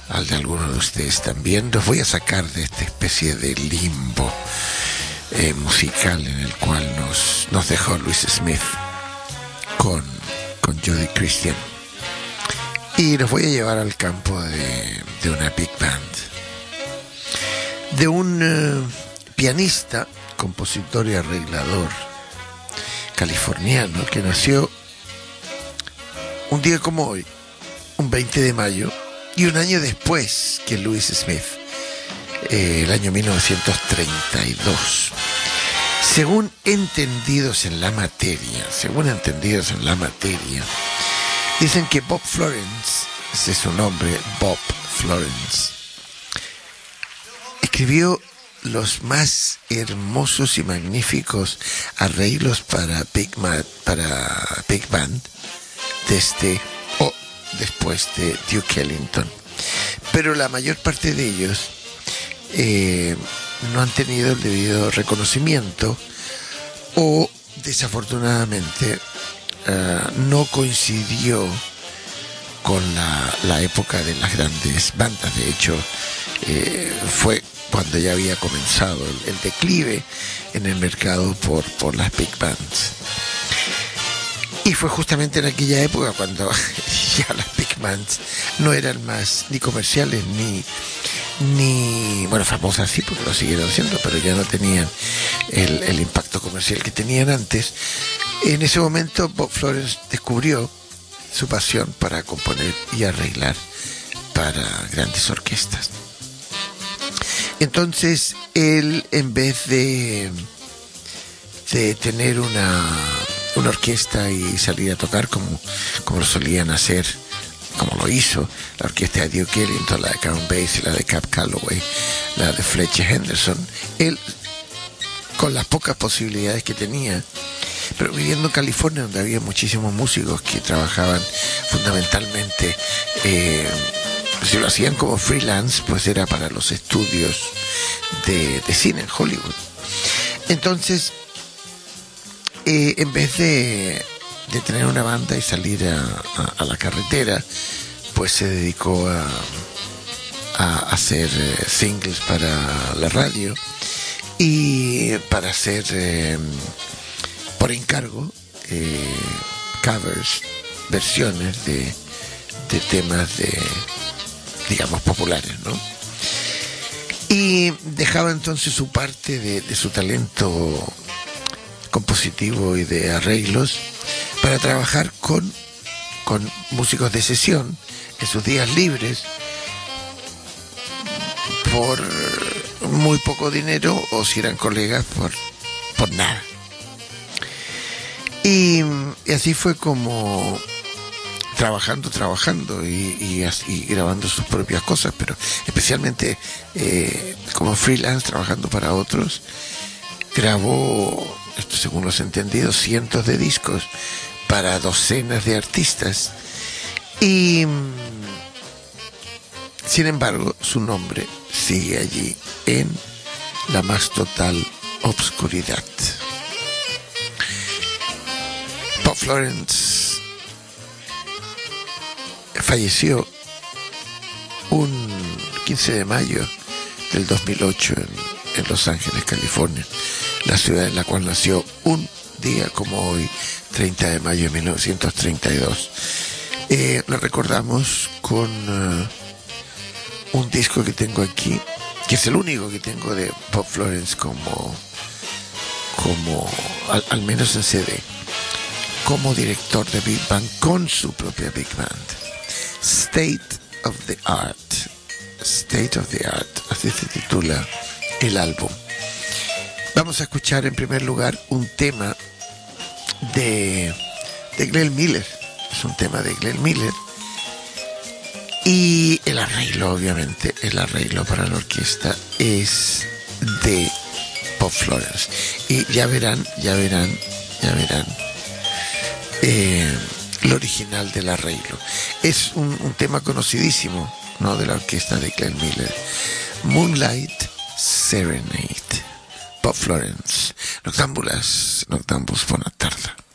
al de algunos de ustedes también, los voy a sacar de esta especie de limbo eh, musical en el cual nos, nos dejó Luis Smith con, con Jody Christian. Y los voy a llevar al campo de, una big band. De un eh, pianista, compositor y arreglador californiano que nació un día como hoy, un 20 de mayo, y un año después que Louis Smith, eh, el año 1932. Según entendidos en la materia, según entendidos en la materia, dicen que Bob Florence, ese es su nombre, Bob Florence, escribió los más hermosos y magníficos arreglos para Big, para Big Band desde o después de Duke Ellington. Pero la mayor parte de ellos eh, no han tenido el debido reconocimiento o desafortunadamente eh, no coincidió con la, la época de las grandes bandas. De hecho, eh, fue cuando ya había comenzado el, el declive en el mercado por, por las big bands. Y fue justamente en aquella época cuando ya las big bands no eran más ni comerciales ni, ni bueno, famosas sí, porque lo siguieron siendo, pero ya no tenían el, impacto comercial que tenían antes. En ese momento Bob Florence descubrió su pasión para componer y arreglar para grandes orquestas. Entonces él, en vez de, de tener una, una orquesta y salir a tocar como, como lo solían hacer, como lo hizo la orquesta de Duke Ellington, la de Count Basie, la de Cap Calloway, la de Fletcher Henderson, él, con las pocas posibilidades que tenía, pero viviendo en California donde había muchísimos músicos que trabajaban fundamentalmente eh, si lo hacían como freelance pues era para los estudios de, de cine en Hollywood. Entonces eh, en vez de, de tener una banda y salir a, la carretera pues se dedicó a, hacer eh, singles para la radio y para hacer eh, por encargo eh, covers, versiones de, de temas de, digamos, populares, ¿no? Y dejaba entonces su parte de su talento compositivo y de arreglos para trabajar con, con músicos de sesión en sus días libres por muy poco dinero o si eran colegas por, por nada. Y, así fue como trabajando, trabajando y, grabando sus propias cosas, pero especialmente eh, como freelance trabajando para otros, grabó, según los entendidos, cientos de discos para docenas de artistas. Y mm, sin embargo, su nombre sigue allí en la más total obscuridad. Bob Florence falleció un 15 de mayo del 2008 en, en Los Ángeles, California, la ciudad en la cual nació un día como hoy, 30 de mayo de 1932. Eh, lo recordamos con eh, un disco que tengo aquí, que es el único que tengo de Bob Florence como, como al, al menos en CD, como director de Big Band con su propia Big Band. State of the Art. State of the Art, así se titula el álbum. Vamos a escuchar en primer lugar un tema de, Glenn Miller. Es un tema de Glenn Miller. Y el arreglo, obviamente, el arreglo para la orquesta es de Bob Florence. Y ya verán, ya verán ya verán. Eh, el original del arreglo. Es un, un tema conocidísimo, ¿no? De la orquesta de Glenn Miller. Moonlight Serenade. Bob Florence. Noctámbulas, noctámbulos la tarde.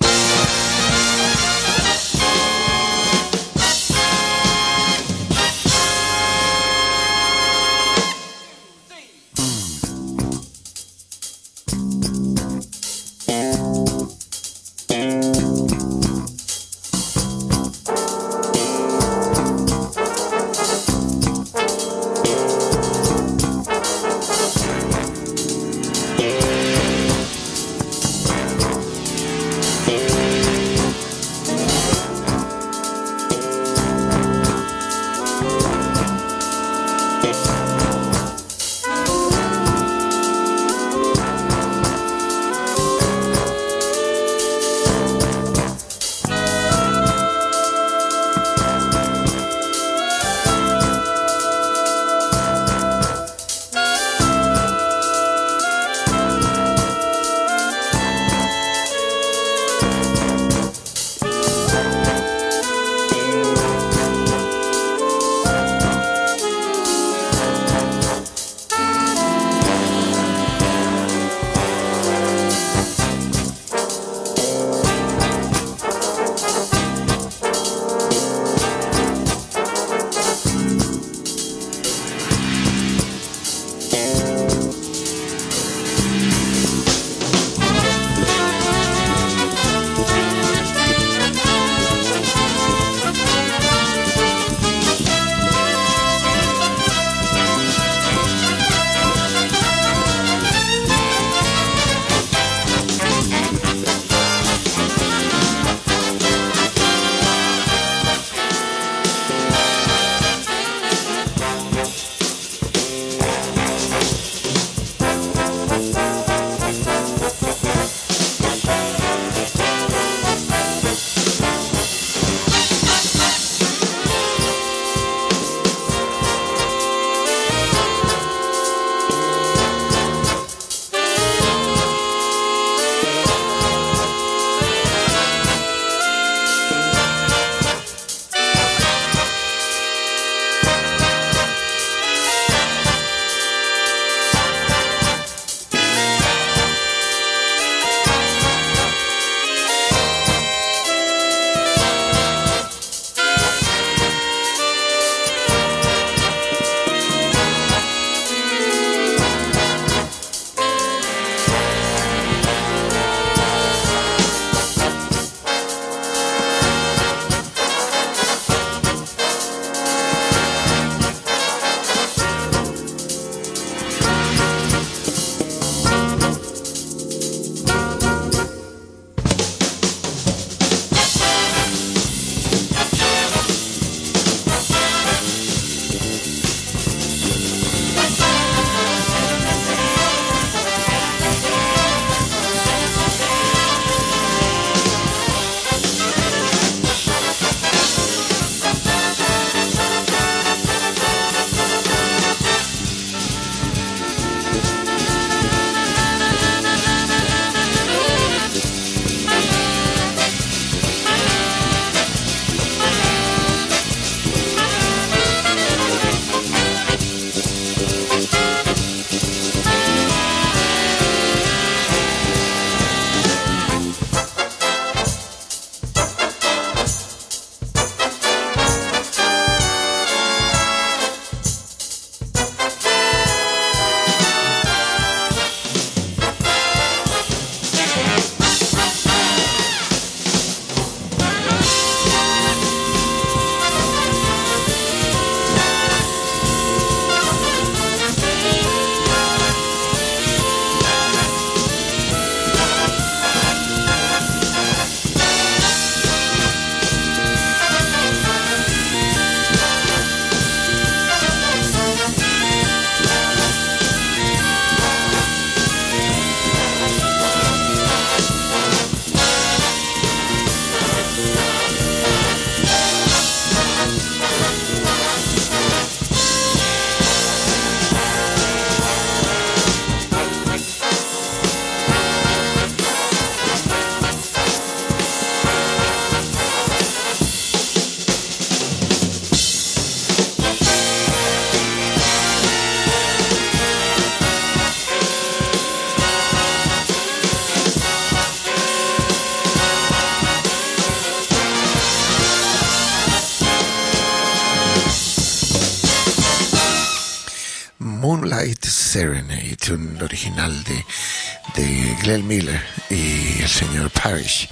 Glenn Miller y el señor Parrish.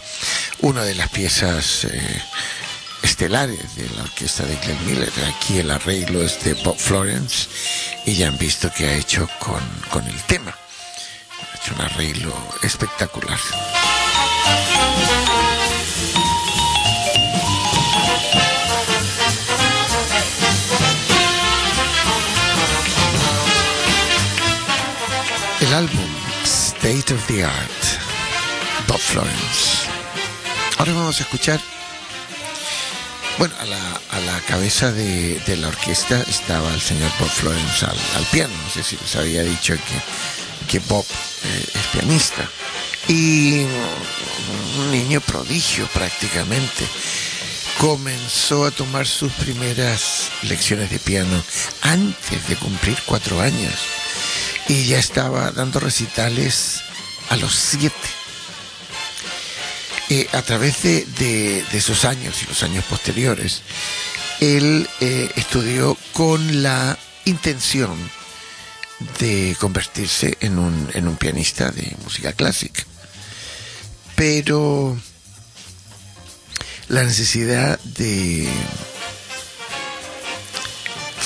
Una de las piezas eh, estelares de la orquesta de Glenn Miller. Aquí el arreglo es de Bob Florence y ya han visto que ha hecho con, con el tema. Ha hecho un arreglo espectacular. El álbum State of the Art, Bob Florence. Ahora vamos a escuchar, bueno, a la, a la cabeza de, la orquesta estaba el señor Bob Florence al, al piano. No sé si les había dicho que, que Bob eh, es pianista. Y un niño prodigio prácticamente. Comenzó a tomar sus primeras lecciones de piano antes de cumplir cuatro años y ya estaba dando recitales a los siete. Eh, a través de, de- esos años y los años posteriores, él eh, estudió con la intención de convertirse en un, en un pianista de música clásica. Pero la necesidad de,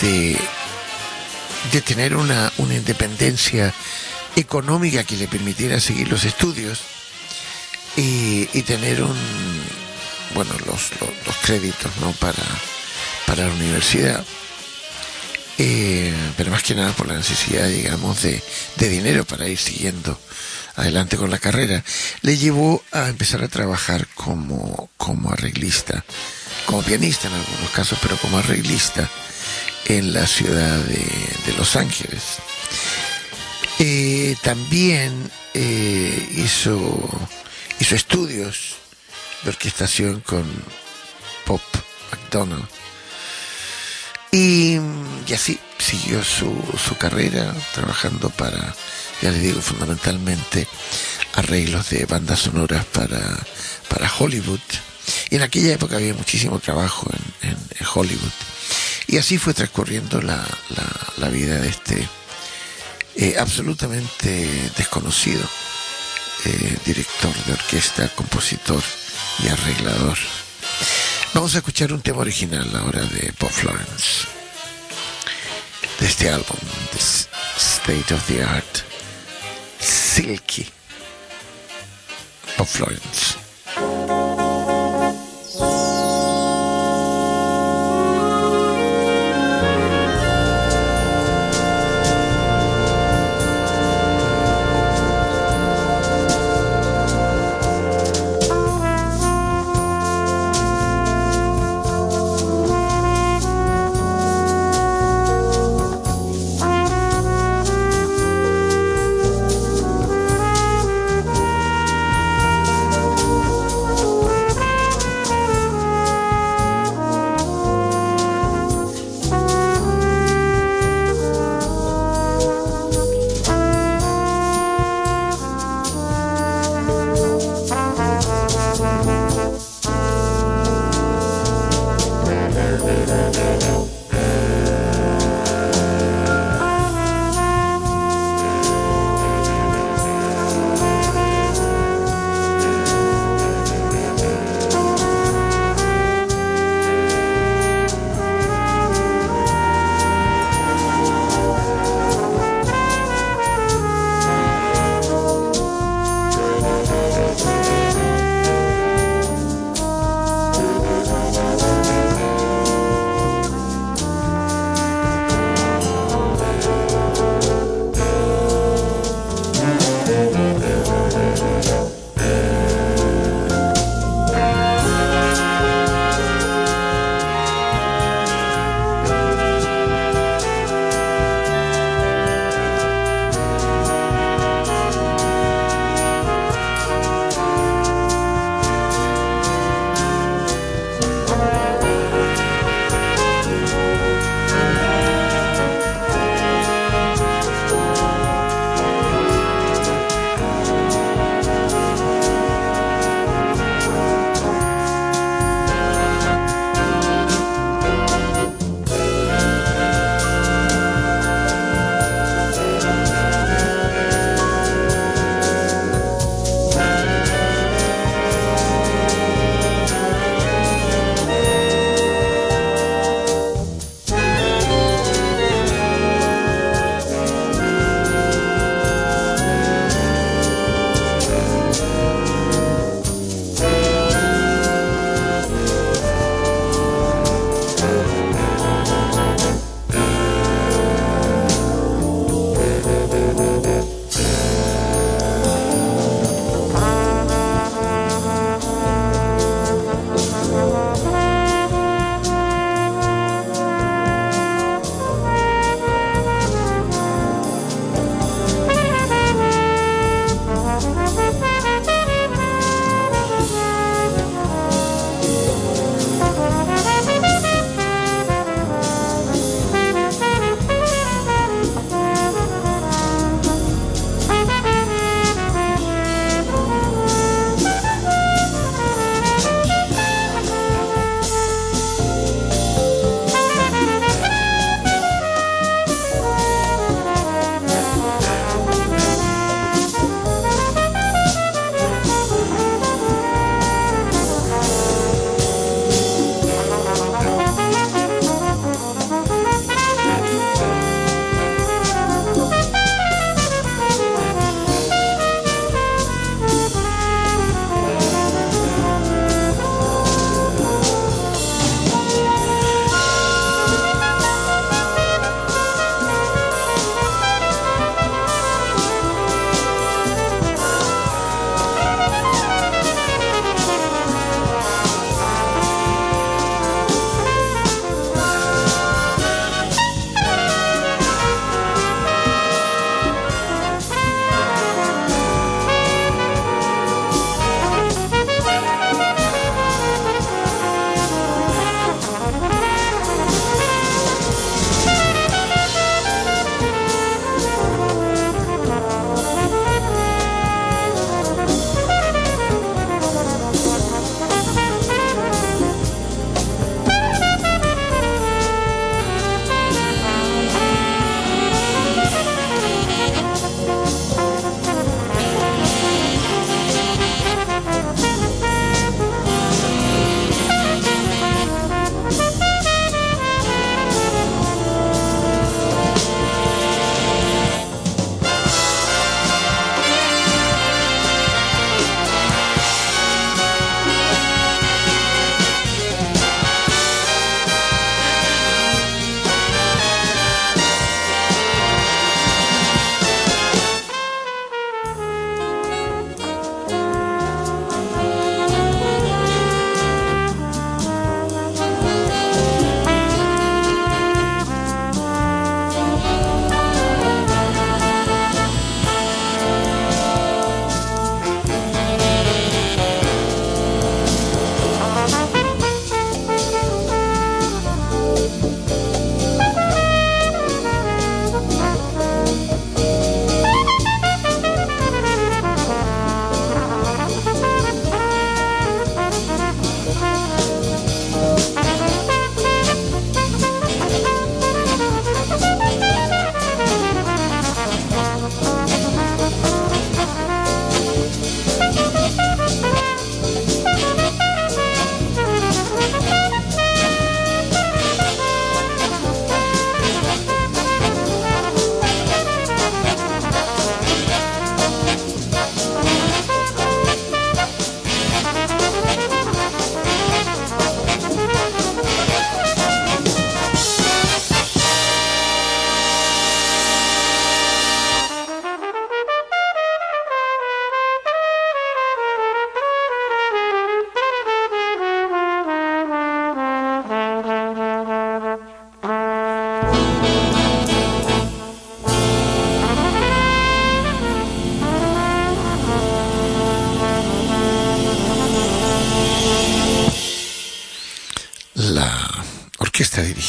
de de tener una, una independencia económica que le permitiera seguir los estudios y, tener un bueno los, los, los créditos ¿no? para, para la universidad Eh, pero más que nada por la necesidad digamos de, de dinero para ir siguiendo adelante con la carrera le llevó a empezar a trabajar como, como arreglista como pianista en algunos casos pero como arreglista en la ciudad de, de Los Ángeles. Eh, también eh, hizo, hizo estudios de orquestación con Pop McDonald. Y, y así siguió su, su carrera trabajando para, ya les digo, fundamentalmente arreglos de bandas sonoras para, para Hollywood. Y en aquella época había muchísimo trabajo en, Hollywood. Y así fue transcurriendo la- la vida de este eh, absolutamente desconocido eh, director de orquesta, compositor y arreglador. Vamos a escuchar un tema original ahora de Bob Florence, de este álbum, S- State of the Art, Silky, Bob Florence.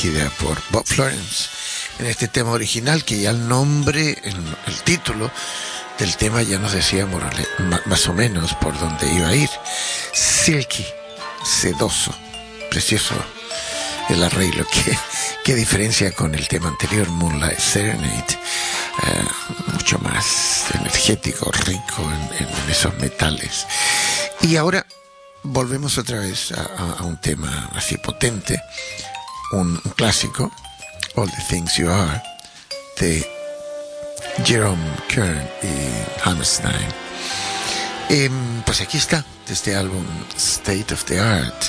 Dirigida por Bob Florence. En este tema original, que ya el nombre, el, el título del tema ya nos decía Morales, ma- más o menos por dónde iba a ir. Silky, sedoso, precioso el arreglo. Qué, qué diferencia con el tema anterior, Moonlight Serenade. Eh, mucho más energético, rico en, en- en esos metales. Y ahora volvemos otra vez a, a- a un tema así potente, un, clásico, All the Things You Are, de Jerome Kern y Hammerstein. Em, pues aquí está, de este álbum State of the Art,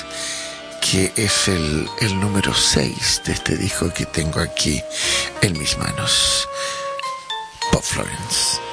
que es el, el número 6 de este disco que tengo aquí en mis manos. Bob Florence.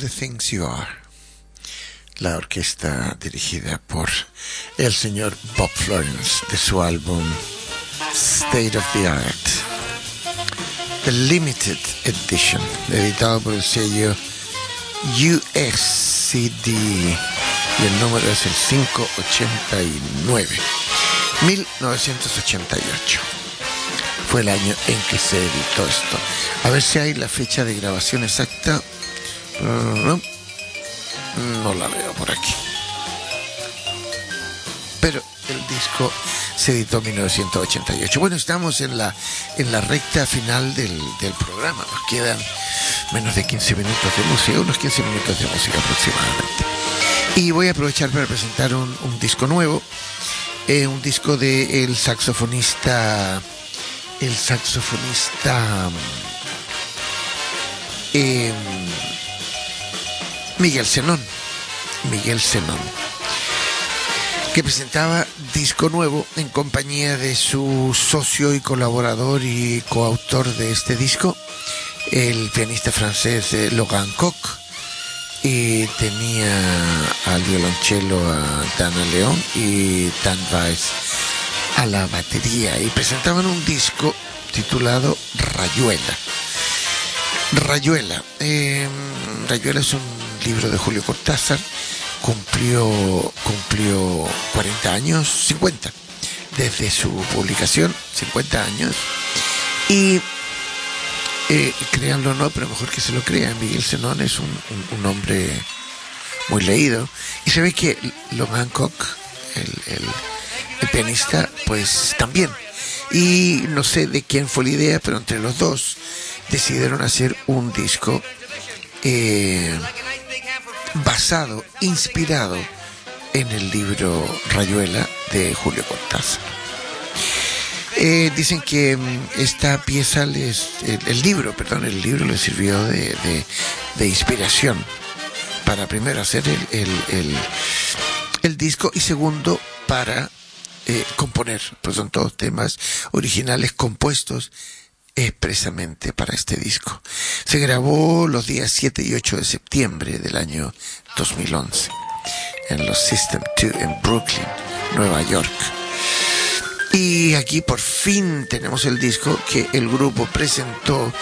The Things You Are. La orquesta dirigida por el señor Bob Florence de su álbum State of the Art. The Limited Edition, editado por el sello USCD y el número es el 589. 1988 fue el año en que se editó esto. A ver si hay la fecha de grabación exacta. No, no la veo por aquí. Pero el disco se editó en 1988. Bueno, estamos en la, en la recta final del, del programa. Nos quedan menos de 15 minutos de música, unos 15 minutos de música aproximadamente. Y voy a aprovechar para presentar un, un disco nuevo, eh, un disco de el saxofonista, el saxofonista eh, Miguel Zenón, Miguel Zenón, que presentaba disco nuevo en compañía de su socio y colaborador y coautor de este disco, el pianista francés eh, Logan Koch y tenía al violonchelo a Dana León y Dan Weiss a la batería y presentaban un disco titulado Rayuela. Rayuela. eh, Rayuela es un libro de Julio Cortázar. Cumplió, cumplió 40 años, 50, desde su publicación, 50 años. Y eh, créanlo o no, pero mejor que se lo crean, Miguel Zenón es un, hombre muy leído. Y se ve que Koch, el, el- el pianista, pues también. Y no sé de quién fue la idea, pero entre los dos decidieron hacer un disco eh, basado, inspirado en el libro Rayuela de Julio Cortázar. Eh, dicen que mm, esta pieza les, el, libro, perdón, el libro les sirvió de, inspiración para primero hacer el- el disco y segundo para eh, componer, pues son todos temas originales compuestos expresamente para este disco. Se grabó los días 7 y 8 de septiembre del año 2011 en los System 2 en Brooklyn, Nueva York. Y aquí por fin tenemos el disco que el grupo presentó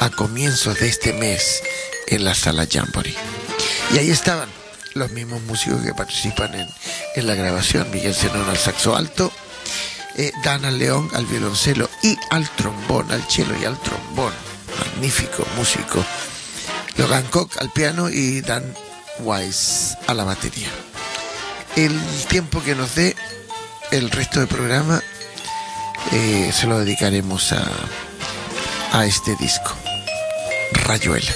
a comienzos de este mes en la sala Jamboree. Y ahí estaban los mismos músicos que participan en, la grabación. Miguel Zenón al saxo alto, eh, Dana León al violoncelo y al trombón, al cello y al trombón. Magnífico músico. Logan Koch al piano y Dan Wise a la batería. El tiempo que nos dé el resto del programa eh, se lo dedicaremos a, a este disco, Rayuela.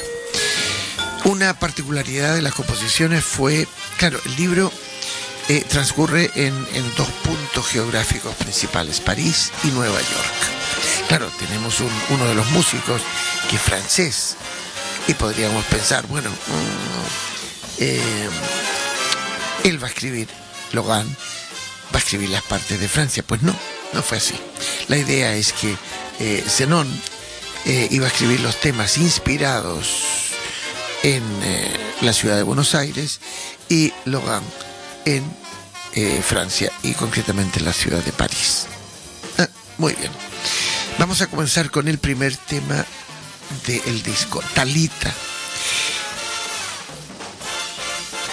Una particularidad de las composiciones fue, claro, el libro eh, transcurre en, dos puntos geográficos principales, París y Nueva York. Claro, tenemos un- uno de los músicos que es francés y podríamos pensar, bueno, mm, eh, él va a escribir, Logan va a escribir las partes de Francia. Pues no, no fue así. La idea es que eh, Zenón eh, iba a escribir los temas inspirados en la ciudad de Buenos Aires y Logan en eh, Francia y concretamente en la ciudad de París. Ah, muy bien. Vamos a comenzar con el primer tema del disco, Talita.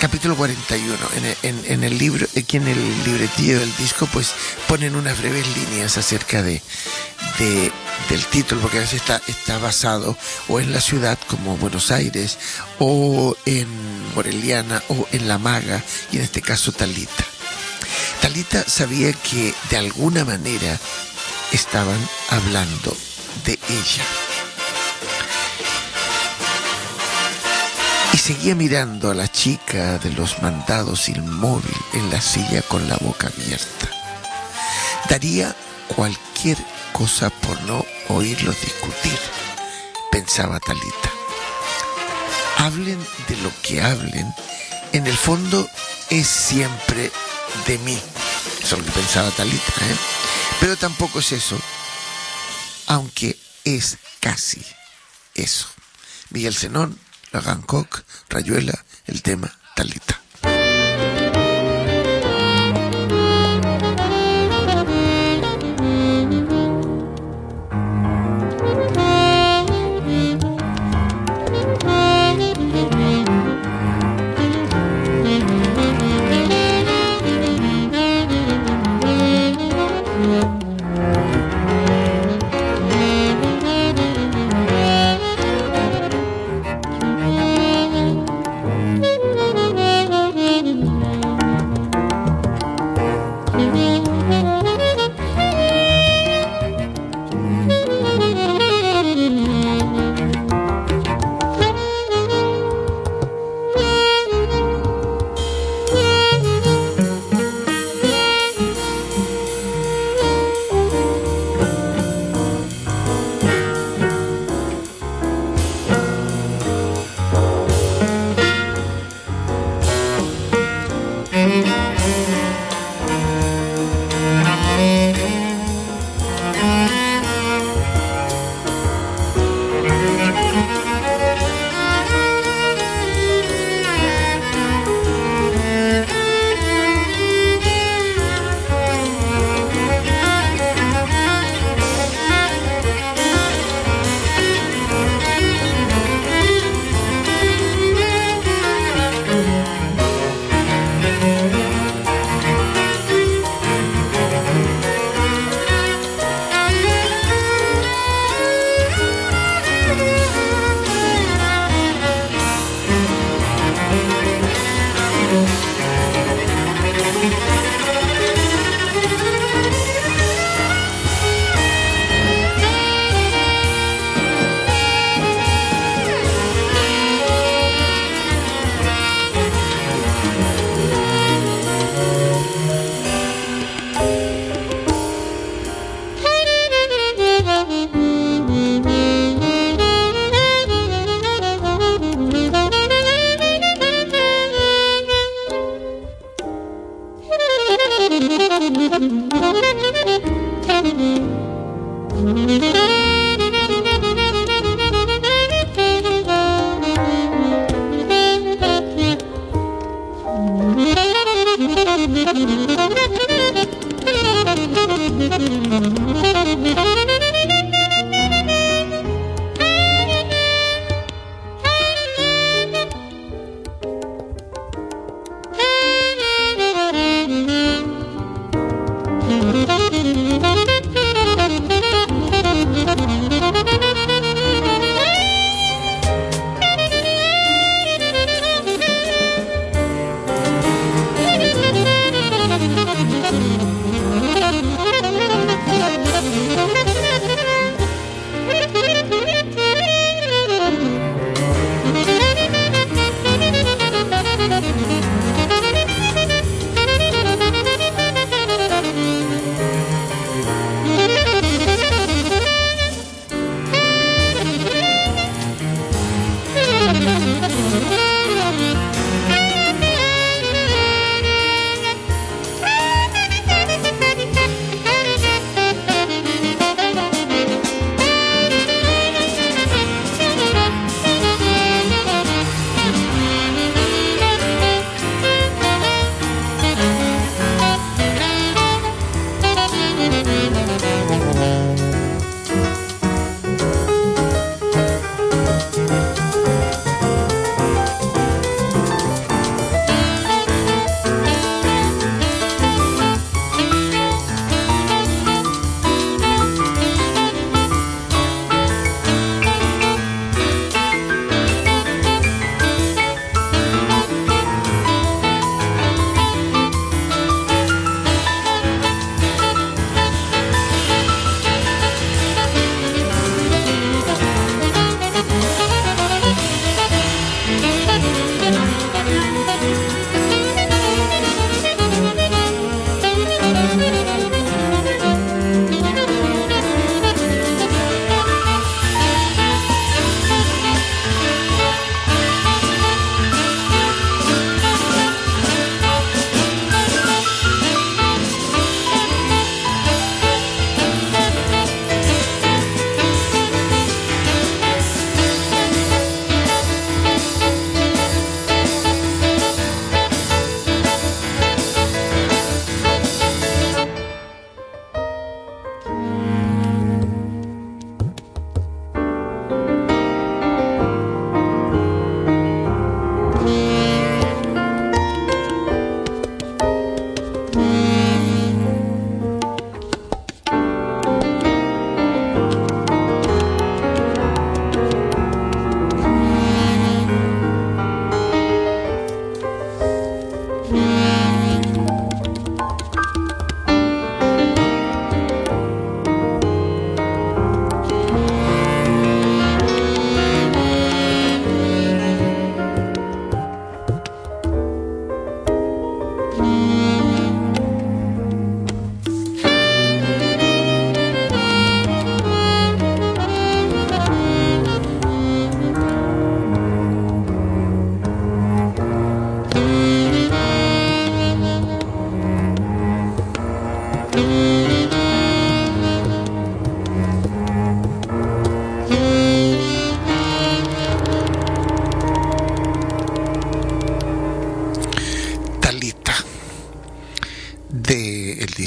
Capítulo 41. En en- el libro, aquí en el libretillo del disco, pues ponen unas breves líneas acerca de, de- del título, porque a veces está, está basado o en la ciudad como Buenos Aires, o en Moreliana, o en La Maga, y en este caso Talita. Talita sabía que de alguna manera estaban hablando de ella. Seguía mirando a la chica de los mandados inmóvil en la silla con la boca abierta. Daría cualquier cosa por no oírlos discutir, pensaba Talita. Hablen de lo que hablen, en el fondo es siempre de mí. Eso es lo que pensaba Talita, ¿eh? Pero tampoco es eso, aunque es casi eso. Miguel Zenón la Hancock, Rayuela, el tema Talita.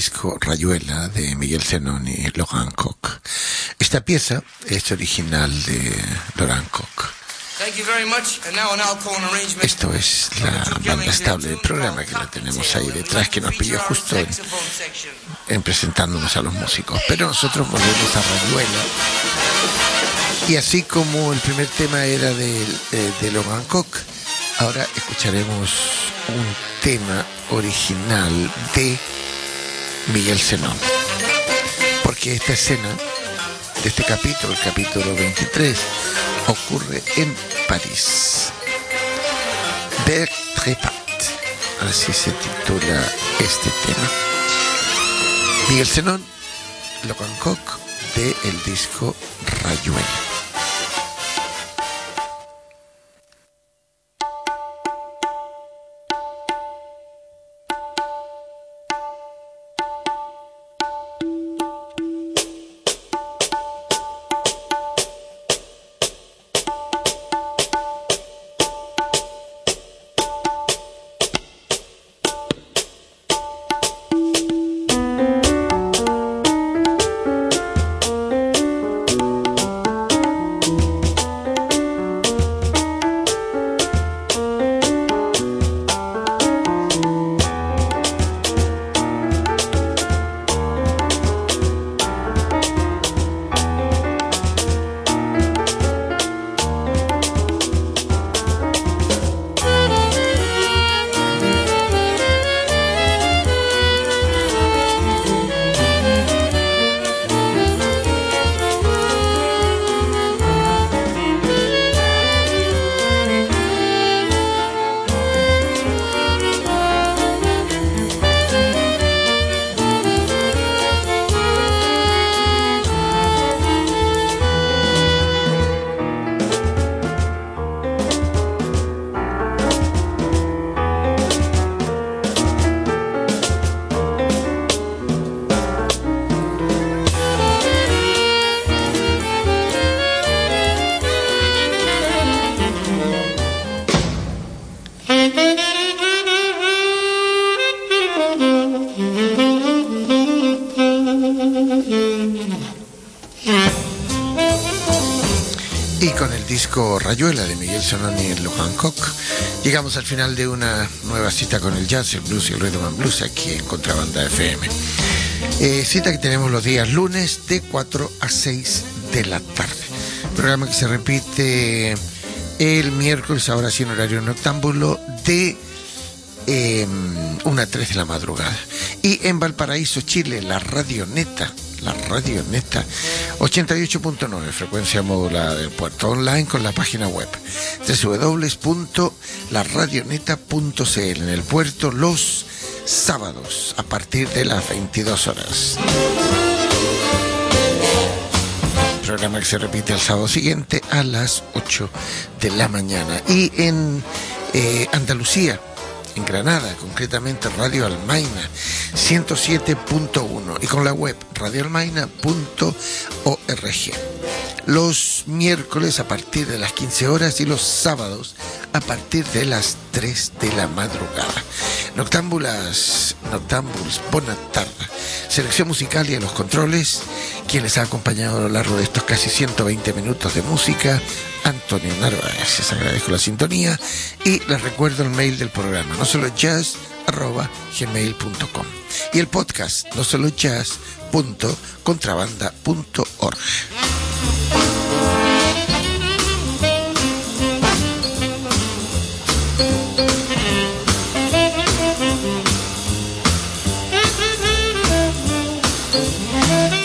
Disco Rayuela de Miguel Zenón y Logan Koch. Esta pieza es original de Logan Koch. Thank you very much. And now an Alcone arrangement. Esto es la banda estable del programa que la tenemos ahí detrás, que nos pilló justo en, en presentándonos a los músicos. Pero nosotros volvemos a Rayuela. Y así como el primer tema era de, de, de Logan Koch, ahora escucharemos un tema original de Miguel Zenón. Porque esta escena de este capítulo, el capítulo 23, ocurre en París. Bertrepat, así se titula este tema. Miguel Zenón, Logan Koch, de el disco Rayuela. Sononi y Lohan Koch, llegamos al final de una nueva cita con el jazz, el blues y el rhythm and blues aquí en Contrabanda FM. Eh, cita que tenemos los días lunes de 4 a 6 de la tarde. Programa que se repite el miércoles, ahora sí en horario noctámbulo, de eh, 1 a 3 de la madrugada. Y en Valparaíso, Chile, la Radio Neta, la Radio Neta, 88.9, frecuencia modulada del puerto online con la página web www.laradioneta.cl en el puerto los sábados a partir de las 22 horas. Programa que se repite el sábado siguiente a las 8 de la mañana. Y en eh, Andalucía, en Granada, concretamente Radio Almaina 107.1 y con la web radioalmaina.org. Los miércoles a partir de las 15 horas y los sábados a partir de las 3 de la madrugada. Noctámbulas, noctámbuls, buena tarde. Selección musical y a los controles, quien les ha acompañado a lo largo de estos casi 120 minutos de música, Antonio Narváez. Les agradezco la sintonía y les recuerdo el mail del programa, no solo jazz arroba gmail.com y el podcast no solo jazz.contrabanda.org.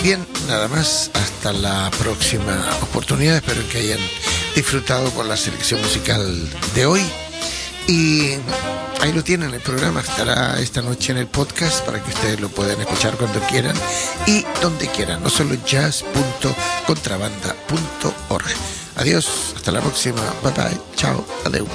Bien, nada más, hasta la próxima oportunidad. Espero que hayan disfrutado con la selección musical de hoy. Y ahí lo tienen, el programa estará esta noche en el podcast para que ustedes lo puedan escuchar cuando quieran y donde quieran, no solo jazz.contrabanda.org. Adiós, hasta la próxima, bye bye, chao, adiós.